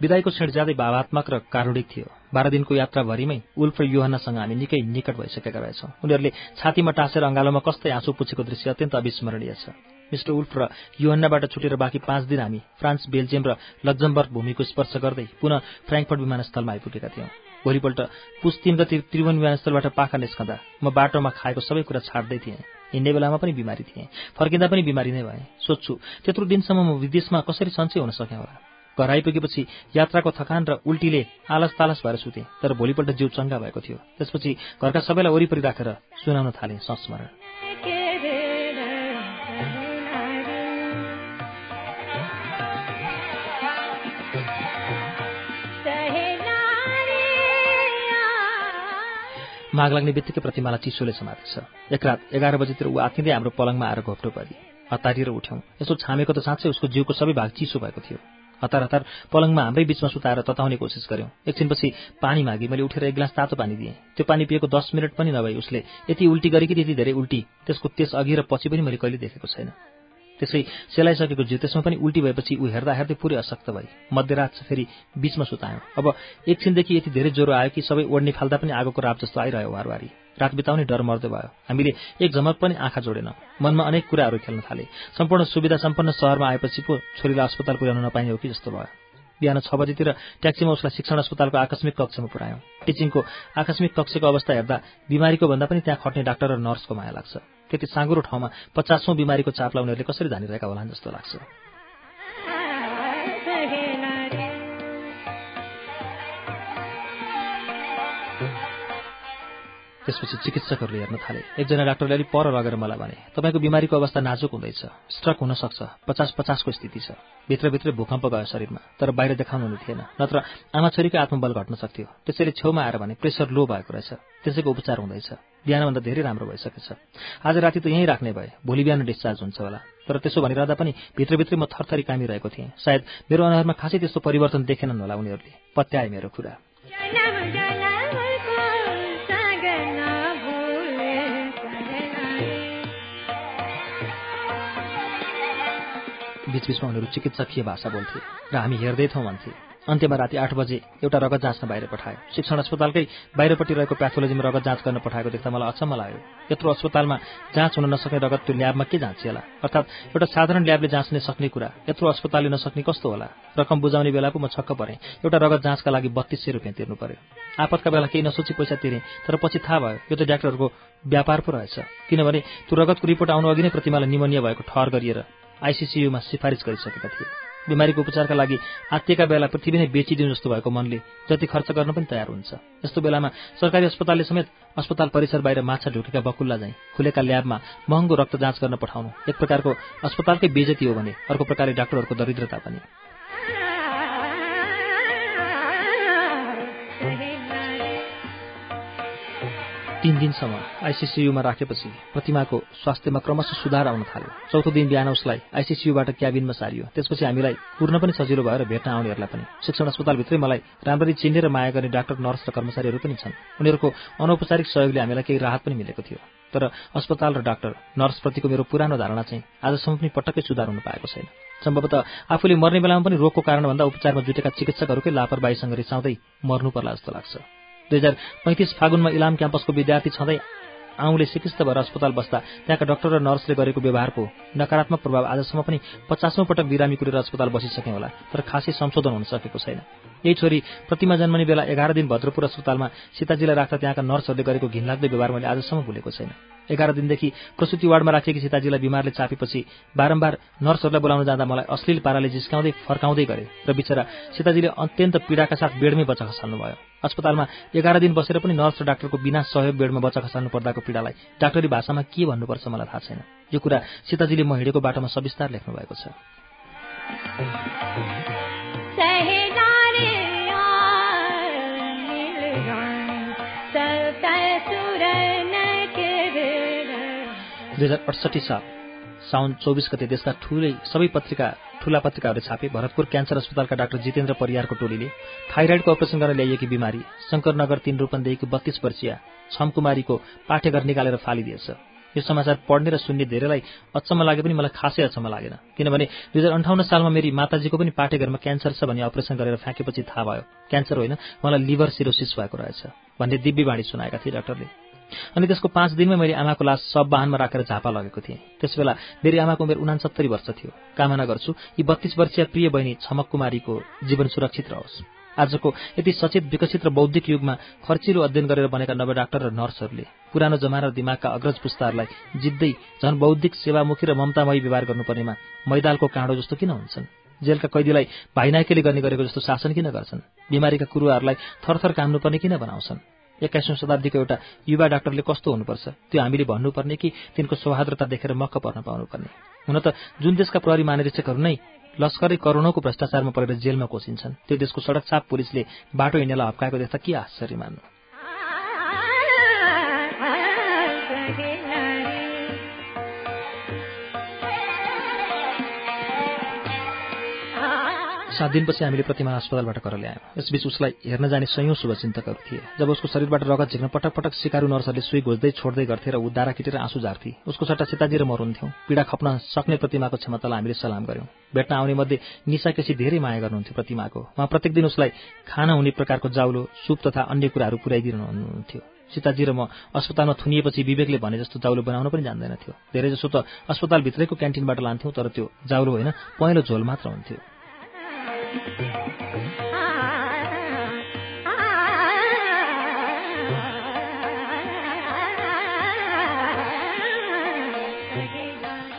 विदाईको क्षण ज्यादै भावात्मक र कारुणिक थियो। बाह्र दिनको यात्राभरिमै उल्फ र युहान्नासँग हामी निकै निकट भइसकेका रहेछौँ। उनीहरूले छातीमा टाँसेर अँगालोमा कस्तै आँसु पुछेको दृश्य अत्यन्त अविस्मरणीय छ। मिस्टर उल्फ र युहन्नाबाट छुटेर बाँकी पाँच दिन हामी फ्रान्स बेल्जियम र लक्जमबर्ग भूमिको स्पर्श गर्दै पुनः फ्रेङ्कफर्ट विमानस्थलमा आइपुगेका थियौँ। भोलिपल्ट पुस तिन गति त्रिभुवन विमानस्थलबाट पाखा निस्कँदा म बाटोमा खाएको सबै कुरा छाड्दै थिएँ। हिँड्ने बेलामा पनि बिमारी थिएँ। फर्किँदा पनि बिमारी नै भएँ। सोध्छु त्यत्रो दिनसम्म म विदेशमा कसरी सन्चै हुन सकेँ होला? घर आइपुगेपछि यात्राको थकान र उल्टीले आलस तालस भएर सुतेँ तर भोलिपल्ट जिउ चङ्गा भएको थियो। त्यसपछि घरका सबैलाई वरिपरि राखेर सुनाउन थालेँ संस्मरण। माग लाग्ने बित्तिकै प्रतिमालाई चिसोले समातेछ। एक रात एघार बजीतिर ऊ आत्तिँदै हाम्रो पलङमा आएर घोप्टो परि हतारिएर उठ्यौँ। यसो छामेको त साँच्चै उसको जिउको सबै भाग चिसो भएको थियो। हतार हतार पलङमा हाम्रै बिचमा सुताएर तताउने कोसिस गर्यौँ एकछिनपछि पानी मागी मैले उठेर एक गिलास तातो पानी दिएँ। त्यो पानी पिएको दस मिनट पनि नभई उसले यति उल्टी गरे कि त्यति धेरै उल्टी त्यसको त्यस अघि र पछि पनि मैले कहिले देखेको छैन। त्यसै सेलाइसकेको जिउ त्यसमा पनि उल्टी भएपछि ऊ हेर्दा हेर्दै पुरै असक्त भई। मध्यरात फेरि बीचमा सुतायौँ। अब एकछिनदेखि यति धेरै ज्वरो आयो कि सबै ओढ्ने फाल्दा पनि आगोको राप जस्तो आइरह्यो वारवारी। रात बिताउने डर मर्दै भयो। हामीले एक झमक पनि आँखा जोडेन। मनमा अनेक कुराहरू खेल्न थाले। सम्पूर्ण सुविधा सम्पन्न सहरमा आएपछि पो छोरीलाई अस्पताल पुर्याउन नपाइने हो कि जस्तो भयो। बिहान छ बजीतिर ट्याक्सीमा उसलाई शिक्षण अस्पतालको आकस्मिक कक्षमा पुऱ्यायौँ। टिचिङको आकस्मिक कक्षको अवस्था हेर्दा बिमारीको भन्दा पनि त्यहाँ खट्ने डाक्टर र नर्सको माया लाग्छ। त्यति साँगुरो ठाउँमा पचासौँ बिमारीको चापलाई उनीहरूले कसरी जानिरहेका होलान् जस्तो लाग्छ। त्यसपछि चिकित्सकहरूले हेर्न थाले। एकजना डाक्टरले अलिक पर लगेर मलाई भने तपाईँको बिमारीको अवस्था नाजुक हुँदैछ स्ट्रक हुन सक्छ पचास पचासको स्थिति छ। भित्रभित्रै भूकम्प गयो शरीरमा तर बाहिर देखाउनु हुने थिएन नत्र आमा छोरीको आत्मबल घट्न सक्थ्यो। त्यसैले छेउमा आएर भने प्रेसर लो भएको रहेछ त्यसैको उपचार हुँदैछ। बिहानभन्दा धेरै राम्रो भइसकेछ आज राति त यहीँ राख्ने भए भोलि बिहान डिस्चार्ज हुन्छ होला। तर त्यसो भनिरहँदा पनि भित्रभित्रै म थरथरी कामिरहेको थिएँ। सायद मेरो अनुहारमा खासै त्यस्तो परिवर्तन देखेनन् होला उनीहरूले। पत्याए मेरो कुरा। बीचबीचमा उनीहरू चिकित्सकीय भाषा बोल्थे र हामी हेर्दैथौँ भन्थे। अन्त्यमा राति आठ बजे एउटा रगत जाँच्न बाहिर पठायो। शिक्षण अस्पतालकै बाहिरपट्टि रहेको प्याथोलोजीमा रगत जाँच गर्न पठाएको देख्दा मलाई अचम्म लाग्यो। यत्रो अस्पतालमा जाँच हुन नसक्ने रगत त्यो ल्याबमा के जाँचिएला? अर्थात् एउटा साधारण ल्याबले जाँच्ने सक्ने कुरा यत्रो अस्पतालले नसक्ने कस्तो होला? रकम बुझाउने बेला पो म छक्क परेँ। एउटा रगत जाँचका लागि बत्तीस सय रुपियाँ तिर्नु पर्यो। आपतका बेला केही नसोची पैसा तिरेँ तर पछि थाहा भयो यो त डाक्टरहरूको व्यापार पो रहेछ। किनभने त्यो रगतको रिपोर्ट आउनु अघि नै प्रतिमालाई निमोनिया भएको ठहर गरिएर आइसिसियुमा सिफारिस गरिसकेका थिए। बिमारीको उपचारका लागि आत्तिएका बेला पृथ्वी नै बेचिदिउँ जस्तो भएको मनले जति खर्च गर्न पनि तयार हुन्छ। यस्तो बेलामा सरकारी अस्पतालले समेत अस्पताल परिसर बाहिर माछा ढुकेका बकुल्ला झैँ खुलेका ल्याबमा महँगो रक्त जाँच गर्न पठाउनु। एक प्रकारको अस्पतालकै बेजती हो भने अर्को प्रकारले डाक्टरहरूको दरिद्रता पनि। तीन दिनसम्म आइसिसियुमा राखेपछि प्रतिमाको स्वास्थ्यमा क्रमशः सुधार आउन थाल्यो। चौथो दिन बिहान उसलाई आइसिसियुबाट क्याबिनमा सारियो। त्यसपछि हामीलाई कुर्न पनि सजिलो भएर भेट्न आउनेहरूलाई पनि शिक्षण अस्पतालभित्रै मलाई राम्ररी चिन्ने र माया गर्ने डाक्टर नर्स र कर्मचारीहरू पनि छन्। उनीहरूको अनौपचारिक सहयोगले हामीलाई केही राहत पनि मिलेको थियो। तर अस्पताल र डाक्टर नर्सप्रतिको मेरो पुरानो धारणा चाहिँ आजसम्म पनि पटक्कै सुधार हुन पाएको छैन। सम्भवतः आफूले मर्ने बेलामा पनि रोगको कारणभन्दा उपचारमा जुटेका चिकित्सकहरूकै लापरवाहीसँग रिसाउँदै मर्नु पर्ला जस्तो लाग्छ। दुई हजार पैँतिस फागुनमा इलाम क्याम्पसको विद्यार्थी छँदै आउँले सिकिस्त भएर अस्पताल बस्दा त्यहाँका डाक्टर र नर्सले गरेको व्यवहारको नकारात्मक प्रभाव आजसम्म पनि पचासौँ पटक बिरामी कुरेर अस्पताल बसिसकेँ होला तर खासै संशोधन हुन सकेको छैन। यही छोरी प्रतिमा जन्मने बेला एघार दिन भद्रपुर अस्पतालमा सीताजीलाई राख्दा त्यहाँका नर्सहरूले गरेको घिनलाग्दो व्यवहार मैले आजसम्म भुलेको छैन। एघार दिनदेखि प्रसुति वार्डमा राखिएकी सीताजीलाई बिमारले चापेपछि बारम्बार नर्सहरूलाई बोलाउन जाँदा मलाई अश्लील पाराले जिस्काउँदै फर्काउँदै गरे र बिचरा सीताजीले अत्यन्त पीडाका साथ बेडमै बच्चा खसाल्नुभयो अस्पतालमा एघार दिन बसेर पनि नर्स र डाक्टरको बिना सहयोग बेडमा बच्चा खसाल्नु पर्दाको पीडालाई डाक्टरी भाषामा के भन्नुपर्छ मलाई थाहा छैन। यो कुरा सीताजीले म हिँडेको बाटोमा सविस्तार लेख्नु भएको छ। दुई हजार अडसठी साल साउन चौबिस गते देशका ठुलै सबै पत्रिका ठूला पत्रिकाहरू छापे भरतपुर क्यान्सर अस्पतालका डाक्टर जितेन्द्र परियारको टोलीले थाइराइडको अपरेसन गर्न ल्याइएकी बिमारी शङ्करनगर तीन रूपन्देहीको बत्तीस वर्षीय छमकुमारीको पाठेघर निकालेर फालिदिएछ। यो समाचार पढ्ने र सुन्ने धेरैलाई अचम्म लागे पनि मलाई खासै अचम्म लागेन किनभने दुई हजार अन्ठाउन्न सालमा मेरी माताजीको पनि पाठेघरमा क्यान्सर छ भन्ने अपरेसन गरेर फ्याँकेपछि थाहा भयो। क्यान्सर होइन मलाई लिभर सिरोसिस भएको रहेछ भन्ने दिव्य बाणी सुनाएका थिए डाक्टरले। अनि त्यसको पाँच दिनमै मैले आमाको लास सब वाहनमा राखेर झापा लगेको थिएँ। त्यसबेला मेरी आमाको उमेर उनासत्तरी वर्ष थियो। कामना गर्छु यी बत्तीस वर्षीय प्रिय बहिनी छमक कुमारीको जीवन सुरक्षित रहोस्। आजको यति सचेत विकसित र बौद्धिक युगमा खर्चिलो अध्ययन गरेर बनेका नव डाक्टर र नर्सहरूले पुरानो जमाना दिमागका अग्रज पुस्ताहरूलाई जित्दै झन् बौद्धिक सेवामुखी र ममतामयी व्यवहार गर्नुपर्नेमा मैदालको काँडो जस्तो किन हुन्छन्? जेलका कैदीलाई भाइनायकेले गर्ने गरेको जस्तो शासन किन गर्छन्? बिमारीका कुरुवाहरूलाई थरथर काम्नुपर्ने किन बनाउँछन्? एक्काइसौँ शताब्दीको एउटा युवा डाक्टरले कस्तो हुनुपर्छ? त्यो हामीले भन्नुपर्ने कि तिनको सौहार्द्रता देखेर मक्क पर्न पाउनुपर्ने? हुन त जुन देशका प्रहरी महानिरीक्षकहरू नै लस्करै करोडौँको भ्रष्टाचारमा परेर जेलमा कोसिन्छन् त्यो देशको सडक छाप पुलिसले बाटो हिँड्नेलाई हप्काएको देख्दा के आश्चर्य मान्नु। सात दिनपछि हामीले प्रतिमा अस्पतालबाट कर ल्यायौँ। यसबीच उसलाई हेर्न जाने सयौं शुभचिन्तकहरू थिए। जब उसको शरीरबाट रगत झिक्न पटक पटक सिकारु नर्सहरूले सुई घोज्दै छोड्दै गर्थे र ऊ दारा किटेर आँसु झार्थे उसको सट्टा सीताजी र म रुन्थ्यौँ पीडा खप्न सक्ने प्रतिमाको क्षमतालाई हामीले सलाम गर्यौँ। भेट्न आउने मध्ये निशा केसी धेरै माया गर्नुहुन्थ्यो प्रतिमाको। उहाँ प्रत्येक दिन उसलाई खाना हुने प्रकारको जाउलो सुप तथा अन्य कुराहरू पुर्याइदिनुहुन्थ्यो सीताजी र म अस्पतालमा थुनिएपछि विवेकले भने जस्तो जाउलो बनाउन पनि जान्दैनथ्यो। धेरै जसो त अस्पतालभित्रैको क्यान्टिनबाट लान्थ्यौँ तर त्यो जाउलो होइन पहेँलो झोल मात्र हुन्थ्यो।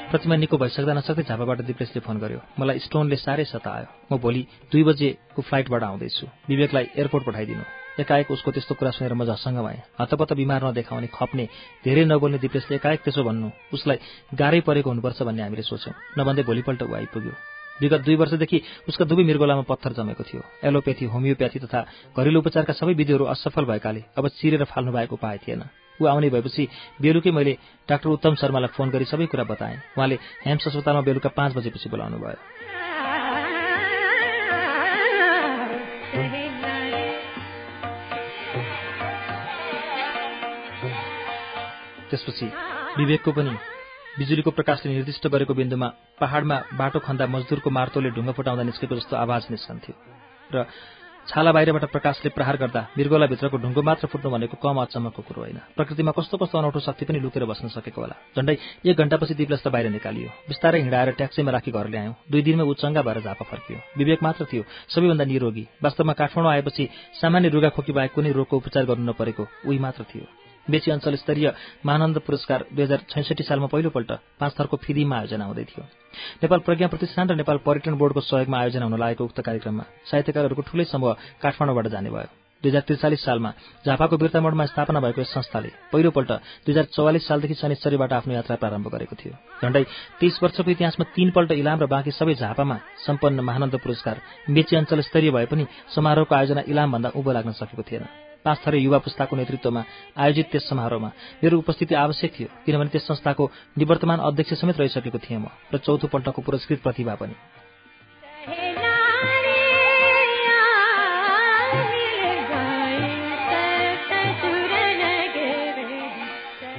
प्रतिमा निको भइसक्दा नसक्दै झापाबाट दिपेशले फोन गर्यो। मलाई स्टोनले साह्रै सतायो म भोलि दुई बजेको फ्लाइटबाट आउँदैछु। विवेकलाई एयरपोर्ट पठाइदिनु। एकाएक उसको त्यस्तो कुरा सुनेर म झसङ्ग भएँ। हतपत बिमार नदेखाउने खप्ने धेरै नबोल्ने दिपेशले एकाएक त्यसो भन्नु उसलाई गाह्रै परेको हुनुपर्छ भन्ने हामीले सोच्यौँ। नभन्दै भोलिपल्ट ऊ आइपुग्यो। विगत दुई वर्षदेखि उसका दुवै मृगोलामा पत्थर जमेको थियो। एलोपेथी होमियोप्याथी तथा घरेलु उपचारका सबै विधिहरू असफल भएकाले अब चिरेर फाल्नु भएको उपाय थिएन। ऊ आउने भएपछि बेलुकै मैले डाक्टर उत्तम शर्मालाई फोन गरी सबै कुरा बताएँ। उहाँले हेम्स अस्पतालमा बेलुका पाँच बजेपछि बोलाउनु भयो। त्यसपछि विवेकको पनि बिजुलीको प्रकाशले निर्दिष्ट गरेको बिन्दुमा पहाडमा बाटो खन्दा मजदुरको मार्तोले ढुङ्गा फुटाउँदा निस्केको जस्तो आवाज निस्कन्थ्यो र छाला बाहिरबाट प्रकाशले प्रहार गर्दा भित्रको ढुङ्गो मात्र फुट्नु भनेको कम अचम्मको कुरो होइन। प्रकृतिमा कस्तो कस्तो अनौठो शक्ति पनि लुकेर बस्न सकेको होला। झण्डै एक घण्टापछि दिप्लस बाहिर निकालियो। बिस्तारै हिँडाएर ट्याक्सीमा राखी घर ल्यायौँ दुई दिनमै ऊ चङ्गा भएर झापा फर्कियो। विवेक मात्र थियो सबैभन्दा निरोगी। वास्तवमा काठमाडौँ आएपछि सामान्य रुगा खोकी बाहेक कुनै रोगको उपचार गर्नु नपरेको उही मात्र थियो। बेची अञ्चल स्तरीय महानन्द पुरस्कार दुई हजार छैसठी सालमा पहिलोपल्ट पाँच थरको फिदीमा आयोजना हुँदै थियो। नेपाल प्रज्ञा प्रतिष्ठान र नेपाल पर्यटन बोर्डको सहयोगमा आयोजना हुन लागेको उक्त कार्यक्रममा साहित्यकारहरूको ठूलै समूह काठमाडौँबाट जाने भयो। दुई हजार त्रिचालिस सालमा झापाको बिर्तामोडमा स्थापना भएको यस संस्थाले पहिलोपल्ट दुई हजार चौवालिस सालदेखि शनिश्चरीबाट आफ्नो यात्रा प्रारम्भ गरेको थियो। झण्डै तेइस वर्षको इतिहासमा तीनपल्ट इलाम र बाँकी सबै झापामा सम्पन्न महानन्द पुरस्कार मेची अञ्चल स्तरीय भए पनि समारोहको आयोजना इलामभन्दा उभो लाग्न सकेको थिएन। पाँच थरी युवा पुस्ताको नेतृत्वमा आयोजित त्यस समारोहमा मेरो उपस्थिति आवश्यक थियो किनभने त्यस संस्थाको निवर्तमान अध्यक्ष समेत रहिसकेको थिएँ म र चौथो पल्टको पुरस्कृत प्रतिभा पनि।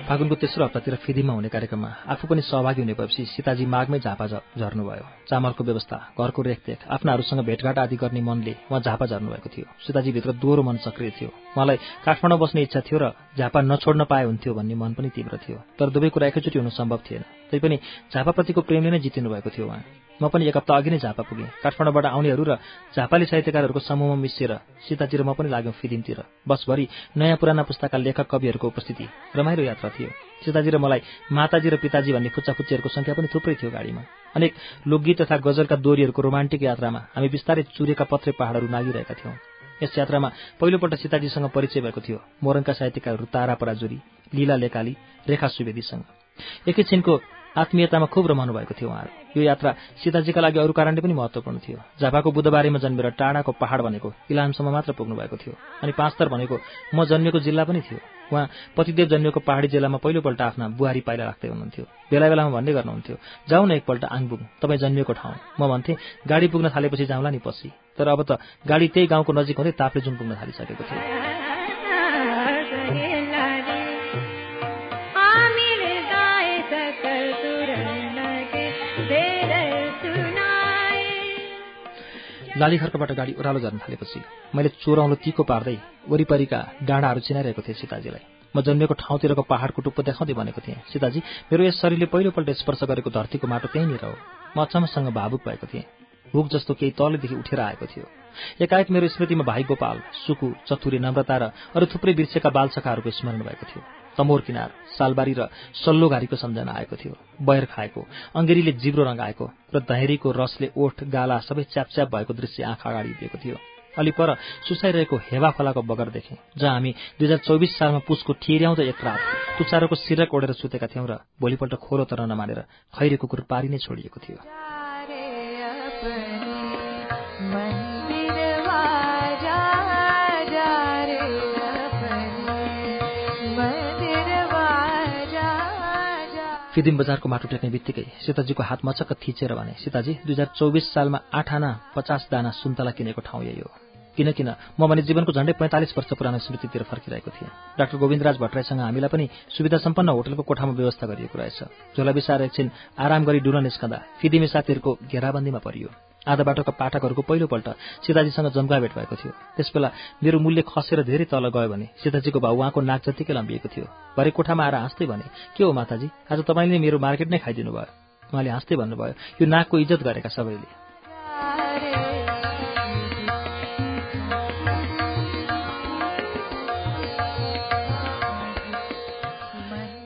फागुनको तेस्रो हप्तातिर फिदिममा हुने कार्यक्रममा आफू पनि सहभागी हुने भएपछि सीताजी माघमै झापा झर्नुभयो। चामलको व्यवस्था घरको रेखदेख आफ्नाहरूसँग भेटघाट आदि गर्ने मनले उहाँ झापा झर्नुभएको थियो। सीताजीभित्र दोहोरो मन सक्रिय थियो। उहाँलाई काठमाडौँ बस्ने इच्छा थियो र झापा नछोड्न पाए हुन्थ्यो भन्ने मन पनि तीव्र थियो। तर दुवै कुरा एकैचोटि हुनु सम्भव थिएन। तैपनि झापाप्रतिको प्रेमले नै जितिनु भएको थियो उहाँ। म पनि एक हप्ता अघि नै झापा पुगेँ। काठमाडौँबाट आउनेहरू र झापाली साहित्यकारहरूको समूहमा मिसिएर सीताजी र म पनि लाग्यौँ फिदिमतिर। बसभरि नयाँ पुराना पुस्ताका लेखक कविहरूको उपस्थिति रमाइलो यात्रा थियो। सीताजी र मलाई माताजी र पिताजी भन्ने फुच्चाफुच्चीहरूको संख्या पनि थुप्रै थियो गाडीमा। अनेक लोकगीत तथा गजलका दोरीहरूको रोमान्टिक यात्रामा हामी बिस्तारै चुरेका पत्रे पहाडहरू नागिरहेका थियौँ। यस यात्रामा पहिलोपल्ट सीताजीसँग परिचय भएको थियो मोरङका साहित्यकारहरू तारा पराजुरी लीला लेकाली रेखा सुवेदीसँग। एकैछिनको आत्मीयतामा खुब रमाउनु भएको थियो उहाँहरू। यो यात्रा सीताजीका लागि अरू कारणले पनि महत्वपूर्ण थियो। झापाको बुधबारेमा जन्मेर टाढाको पहाड भनेको इलामसम्म मात्र पुग्नु भएको थियो अनि पाँचतर भनेको म जन्मेको जिल्ला पनि थियो। उहाँ पतिदेव जन्मेको पहाडी जिल्लामा पहिलोपल्ट आफ्ना बुहारी पाइला राख्दै हुनुहुन्थ्यो। बेला बेलामा भन्ने गर्नुहुन्थ्यो जाउँ न एकपल्ट आङबुङ तपाईँ जन्मिएको ठाउँ म भन्थेँ गाडी पुग्न थालेपछि जाउँला नि पछि तर अब त गाडी त्यही गाउँको नजिक हुँदै ताप्लेजुङ पुग्न थालिसकेको थियो। लालीखर्कबाट गाडी ओह्रालो झर्न थालेपछि मैले चोराउलो तिको पार्दै वरिपरिका डाँडाहरू चिनाइरहेको थिएँ सीताजीलाई। म जन्मेको ठाउँतिरको पहाडको टुप्पो देखाउँदै भनेको थिएँ सीताजी मेरो यस शरीरले पहिलोपल्ट स्पर्श गरेको धरतीको माटो त्यहीँनिर हो। म अचम्मसँग भावुक भएको थिएँ। भुक जस्तो केही तलदेखि उठेर आएको थियो। एकाएक मेरो स्मृतिमा भाइ गोपाल सुकु चतुरी नम्रता र अरू थुप्रै बिर्सेका बालसखाहरूको स्मरण भएको थियो। तमोर किनार सालबारी र सल्लो घारीको सम्झना आएको थियो। बयर खाएको अङ्गेरीले जिब्रो रङ्गाएको र धैरीको रसले ओठ गाला सबै च्यापच्याप भएको दृश्य आँखा अगाडि दिएको थियो। अलि पर सुसाइरहेको हेवा खोलाको बगर देखेँ जहाँ हामी दुई हजार चौबिस सालमा पुसको ठिर्याउँदा एक रात तुचारोको सिरक ओढेर सुतेका थियौँ र भोलिपल्ट खोरो तर नमानेर खैरे कुकुर पारी नै छोडिएको थियो। फिदिम बजारको माटो टेक्ने बित्तिकै सीताजीको हात मचक्क थिचेर भने सीताजी दुई हजार चौबिस सालमा आठ आना पचास दाना सुन्तला किनेको ठाउँ यही हो। किन किन म भने जीवनको झण्डै पैँतालिस वर्ष पुरानो स्मृतितिर फर्किरहेको थिएँ। डाक्टर गोविन्दराज भट्टराईसँग हामीलाई पनि सुविधा सम्पन्न होटलको कोठामा व्यवस्था गरिएको रहेछ। झोला बिसाएर एकछिन आराम गरी डुन निस्कँदा फिदिमे साथीहरूको घेराबन्दीमा परियो। आधा बाटोका पाठकहरूको पहिलोपल्ट सीताजीसँग जम्गा भेट भएको थियो। त्यसबेला मेरो मूल्य खसेर धेरै तल गयो भने सीताजीको भाउ उहाँको नाक जतिकै लम्बिएको थियो। भरे कोठामा आएर हाँस्दै भने के हो माताजी आज तपाईँले मेरो मार्केट नै खाइदिनु भयो उहाँले हाँस्दै भन्नुभयो यो नाकको इज्जत गरेका सबैले।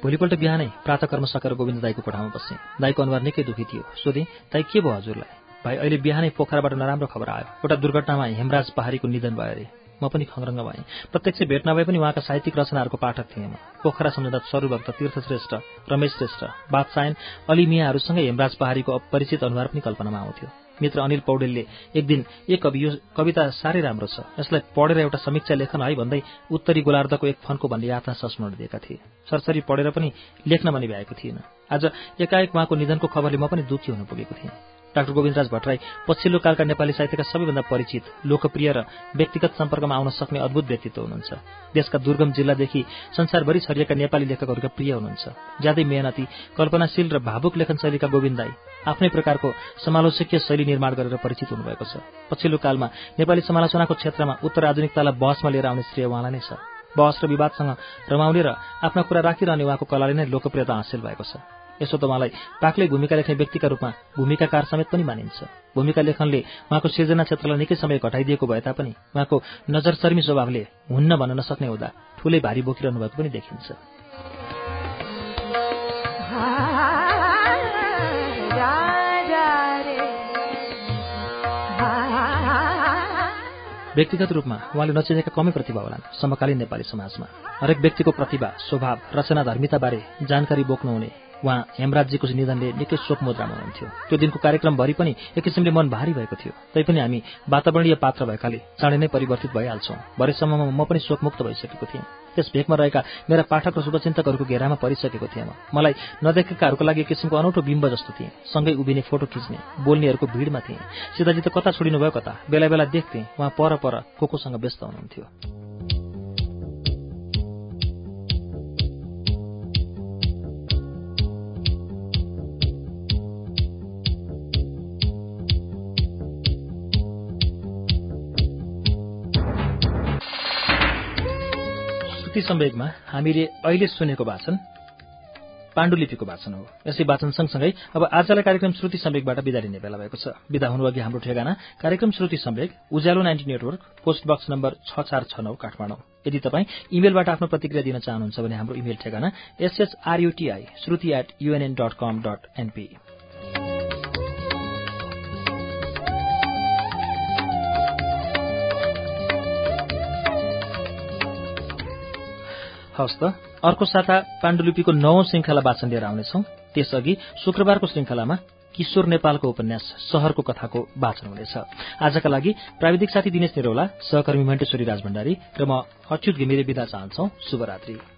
भोलिपल्ट बिहानै प्रातकर्म सकेर गोविन्द दाईको कोठामा बसेँ। दाईको अनुहार निकै दुखी थियो। सोधेँ दाई के भयो हजुरलाई? भाइ अहिले बिहानै पोखराबाट नराम्रो खबर आयो। एउटा दुर्घटनामा हेमराज पहाडीको निधन भयो अरे। म पनि खङ्रङ्ग भएँ। प्रत्यक्ष भेट नभए पनि उहाँका साहित्यिक रचनाहरूको पाठक थिएँ म। पोखरा सम्झँदा सरूभक्त तीर्थश्रेष्ठ रमेश श्रेष्ठ बादशायन अली मियाहरूसँगै हेमराज पहाडीको अपरिचित अनुहार पनि कल्पनामा आउँथ्यो। मित्र अनिल पौडेलले एक दिन एक कवि कविता साह्रै राम्रो छ। यसलाई पढेर एउटा समीक्षा लेखन है भन्दै उत्तरी गोलार्धको एक फनको भन्ने यात्रा संस्मरण दिएका थिए। सरसरी पढेर पनि लेख्न पनि भ्याएको थिएन। आज एकाएक उहाँको निधनको खबरले म पनि दुःखी हुन पुगेको थिएँ। डाक्टर गोविन्दराज भट्टराई पछिल्लो कालका नेपाली साहित्यका सबैभन्दा परिचित लोकप्रिय र व्यक्तिगत सम्पर्कमा आउन सक्ने अद्भुत व्यक्तित्व हुनुहुन्छ। देशका दुर्गम जिल्लादेखि संसारभरि छरिएका नेपाली लेखकहरूका प्रिय हुनुहुन्छ। ज्यादै मेहनती कल्पनाशील र भावुक लेखन शैलीका गोविन्द आफ्नै प्रकारको समालोचकीय शैली निर्माण गरेर परिचित हुनुभएको छ। पछिल्लो कालमा नेपाली समालोचनाको क्षेत्रमा उत्तर आधुनिकतालाई बहसमा लिएर आउने श्रेय उहाँलाई नै छ। बहस र विवादसँग रमाउने र आफ्ना कुरा राखिरहने उहाँको कलाले नै लोकप्रियता हासिल भएको छ। यसो त उहाँलाई पाक्लै भूमिका लेख्ने व्यक्तिका रूपमा भूमिकाकार समेत पनि मानिन्छ। भूमिका लेखनले उहाँको सिर्जना क्षेत्रलाई निकै समय घटाइदिएको भए तापनि उहाँको नजरशर्मी स्वभावले हुन्न भन्न नसक्ने हुँदा ठूलै भारी बोकिरहनु भएको पनि देखिन्छ। व्यक्तिगत रूपमा उहाँले नचिनेका कमै प्रतिभा होलान् समकालीन नेपाली समाजमा। हरेक व्यक्तिको प्रतिभा स्वभाव रचना धर्मिताबारे जानकारी बोक्नुहुने उहाँ हेमराजजीको निधनले निकै शोक मुद्रामा हुनुहुन्थ्यो। त्यो दिनको कार्यक्रमभरि पनि एक किसिमले मन भारी भएको थियो। तैपनि हामी वातावरणीय पात्र भएकाले चाँडै नै परिवर्तित भइहाल्छौँ। भरेसम्ममा म पनि शोकमुक्त भइसकेको थिएँ। त्यस भेकमा रहेका मेरा पाठक र शुभचिन्तकहरूको घेरामा परिसकेको थिएँ म। मलाई नदेखेकाहरूको लागि एक किसिमको अनौठो बिम्ब जस्तो थिएँ। सँगै उभिने फोटो खिच्ने बोल्नेहरूको भिडमा थिएँ। सीताजी त कता छोडिनु भयो कता? बेला बेला देख्थेँ उहाँ पर पर को कोसँग व्यस्त हुनुहुन्थ्यो। सम्वेकमा हामीले अहिले सुनेको वाचन पाण्डुलिपिको वाचन हो। यसै वाचन सँगसँगै अब आजलाई कार्यक्रम श्रुति सम्वेकबाट विदा लिने बेला भएको छ। विदा हुनुअघि हाम्रो ठेगाना कार्यक्रम Shruti Samvek Ujyaalo ninety network post box number छ चार छ नौ काठमाडौँ। यदि तपाईँ इमेलबाट आफ्नो प्रतिक्रिया दिन चाहनुहुन्छ भने हाम्रो इमेल ठेगाना S H R U T I Shruti at U N N dot com dot N P हवस् त। अर्को साता पाण्डुलिपिको नौ श्रृङ्खला वाचन लिएर आउनेछौ। त्यसअघि शुक्रबारको श्रृङ्खलामा किशोर नेपालको उपन्यास शहरको कथाको वाचन हुनेछ। आजका लागि प्राविधिक साथी दिनेश निरौला सहकर्मी मण्टेश्वरी राजभण्डारी र म अच्युत घिमिरे विदा चाहन्छौ। शुभरात्री।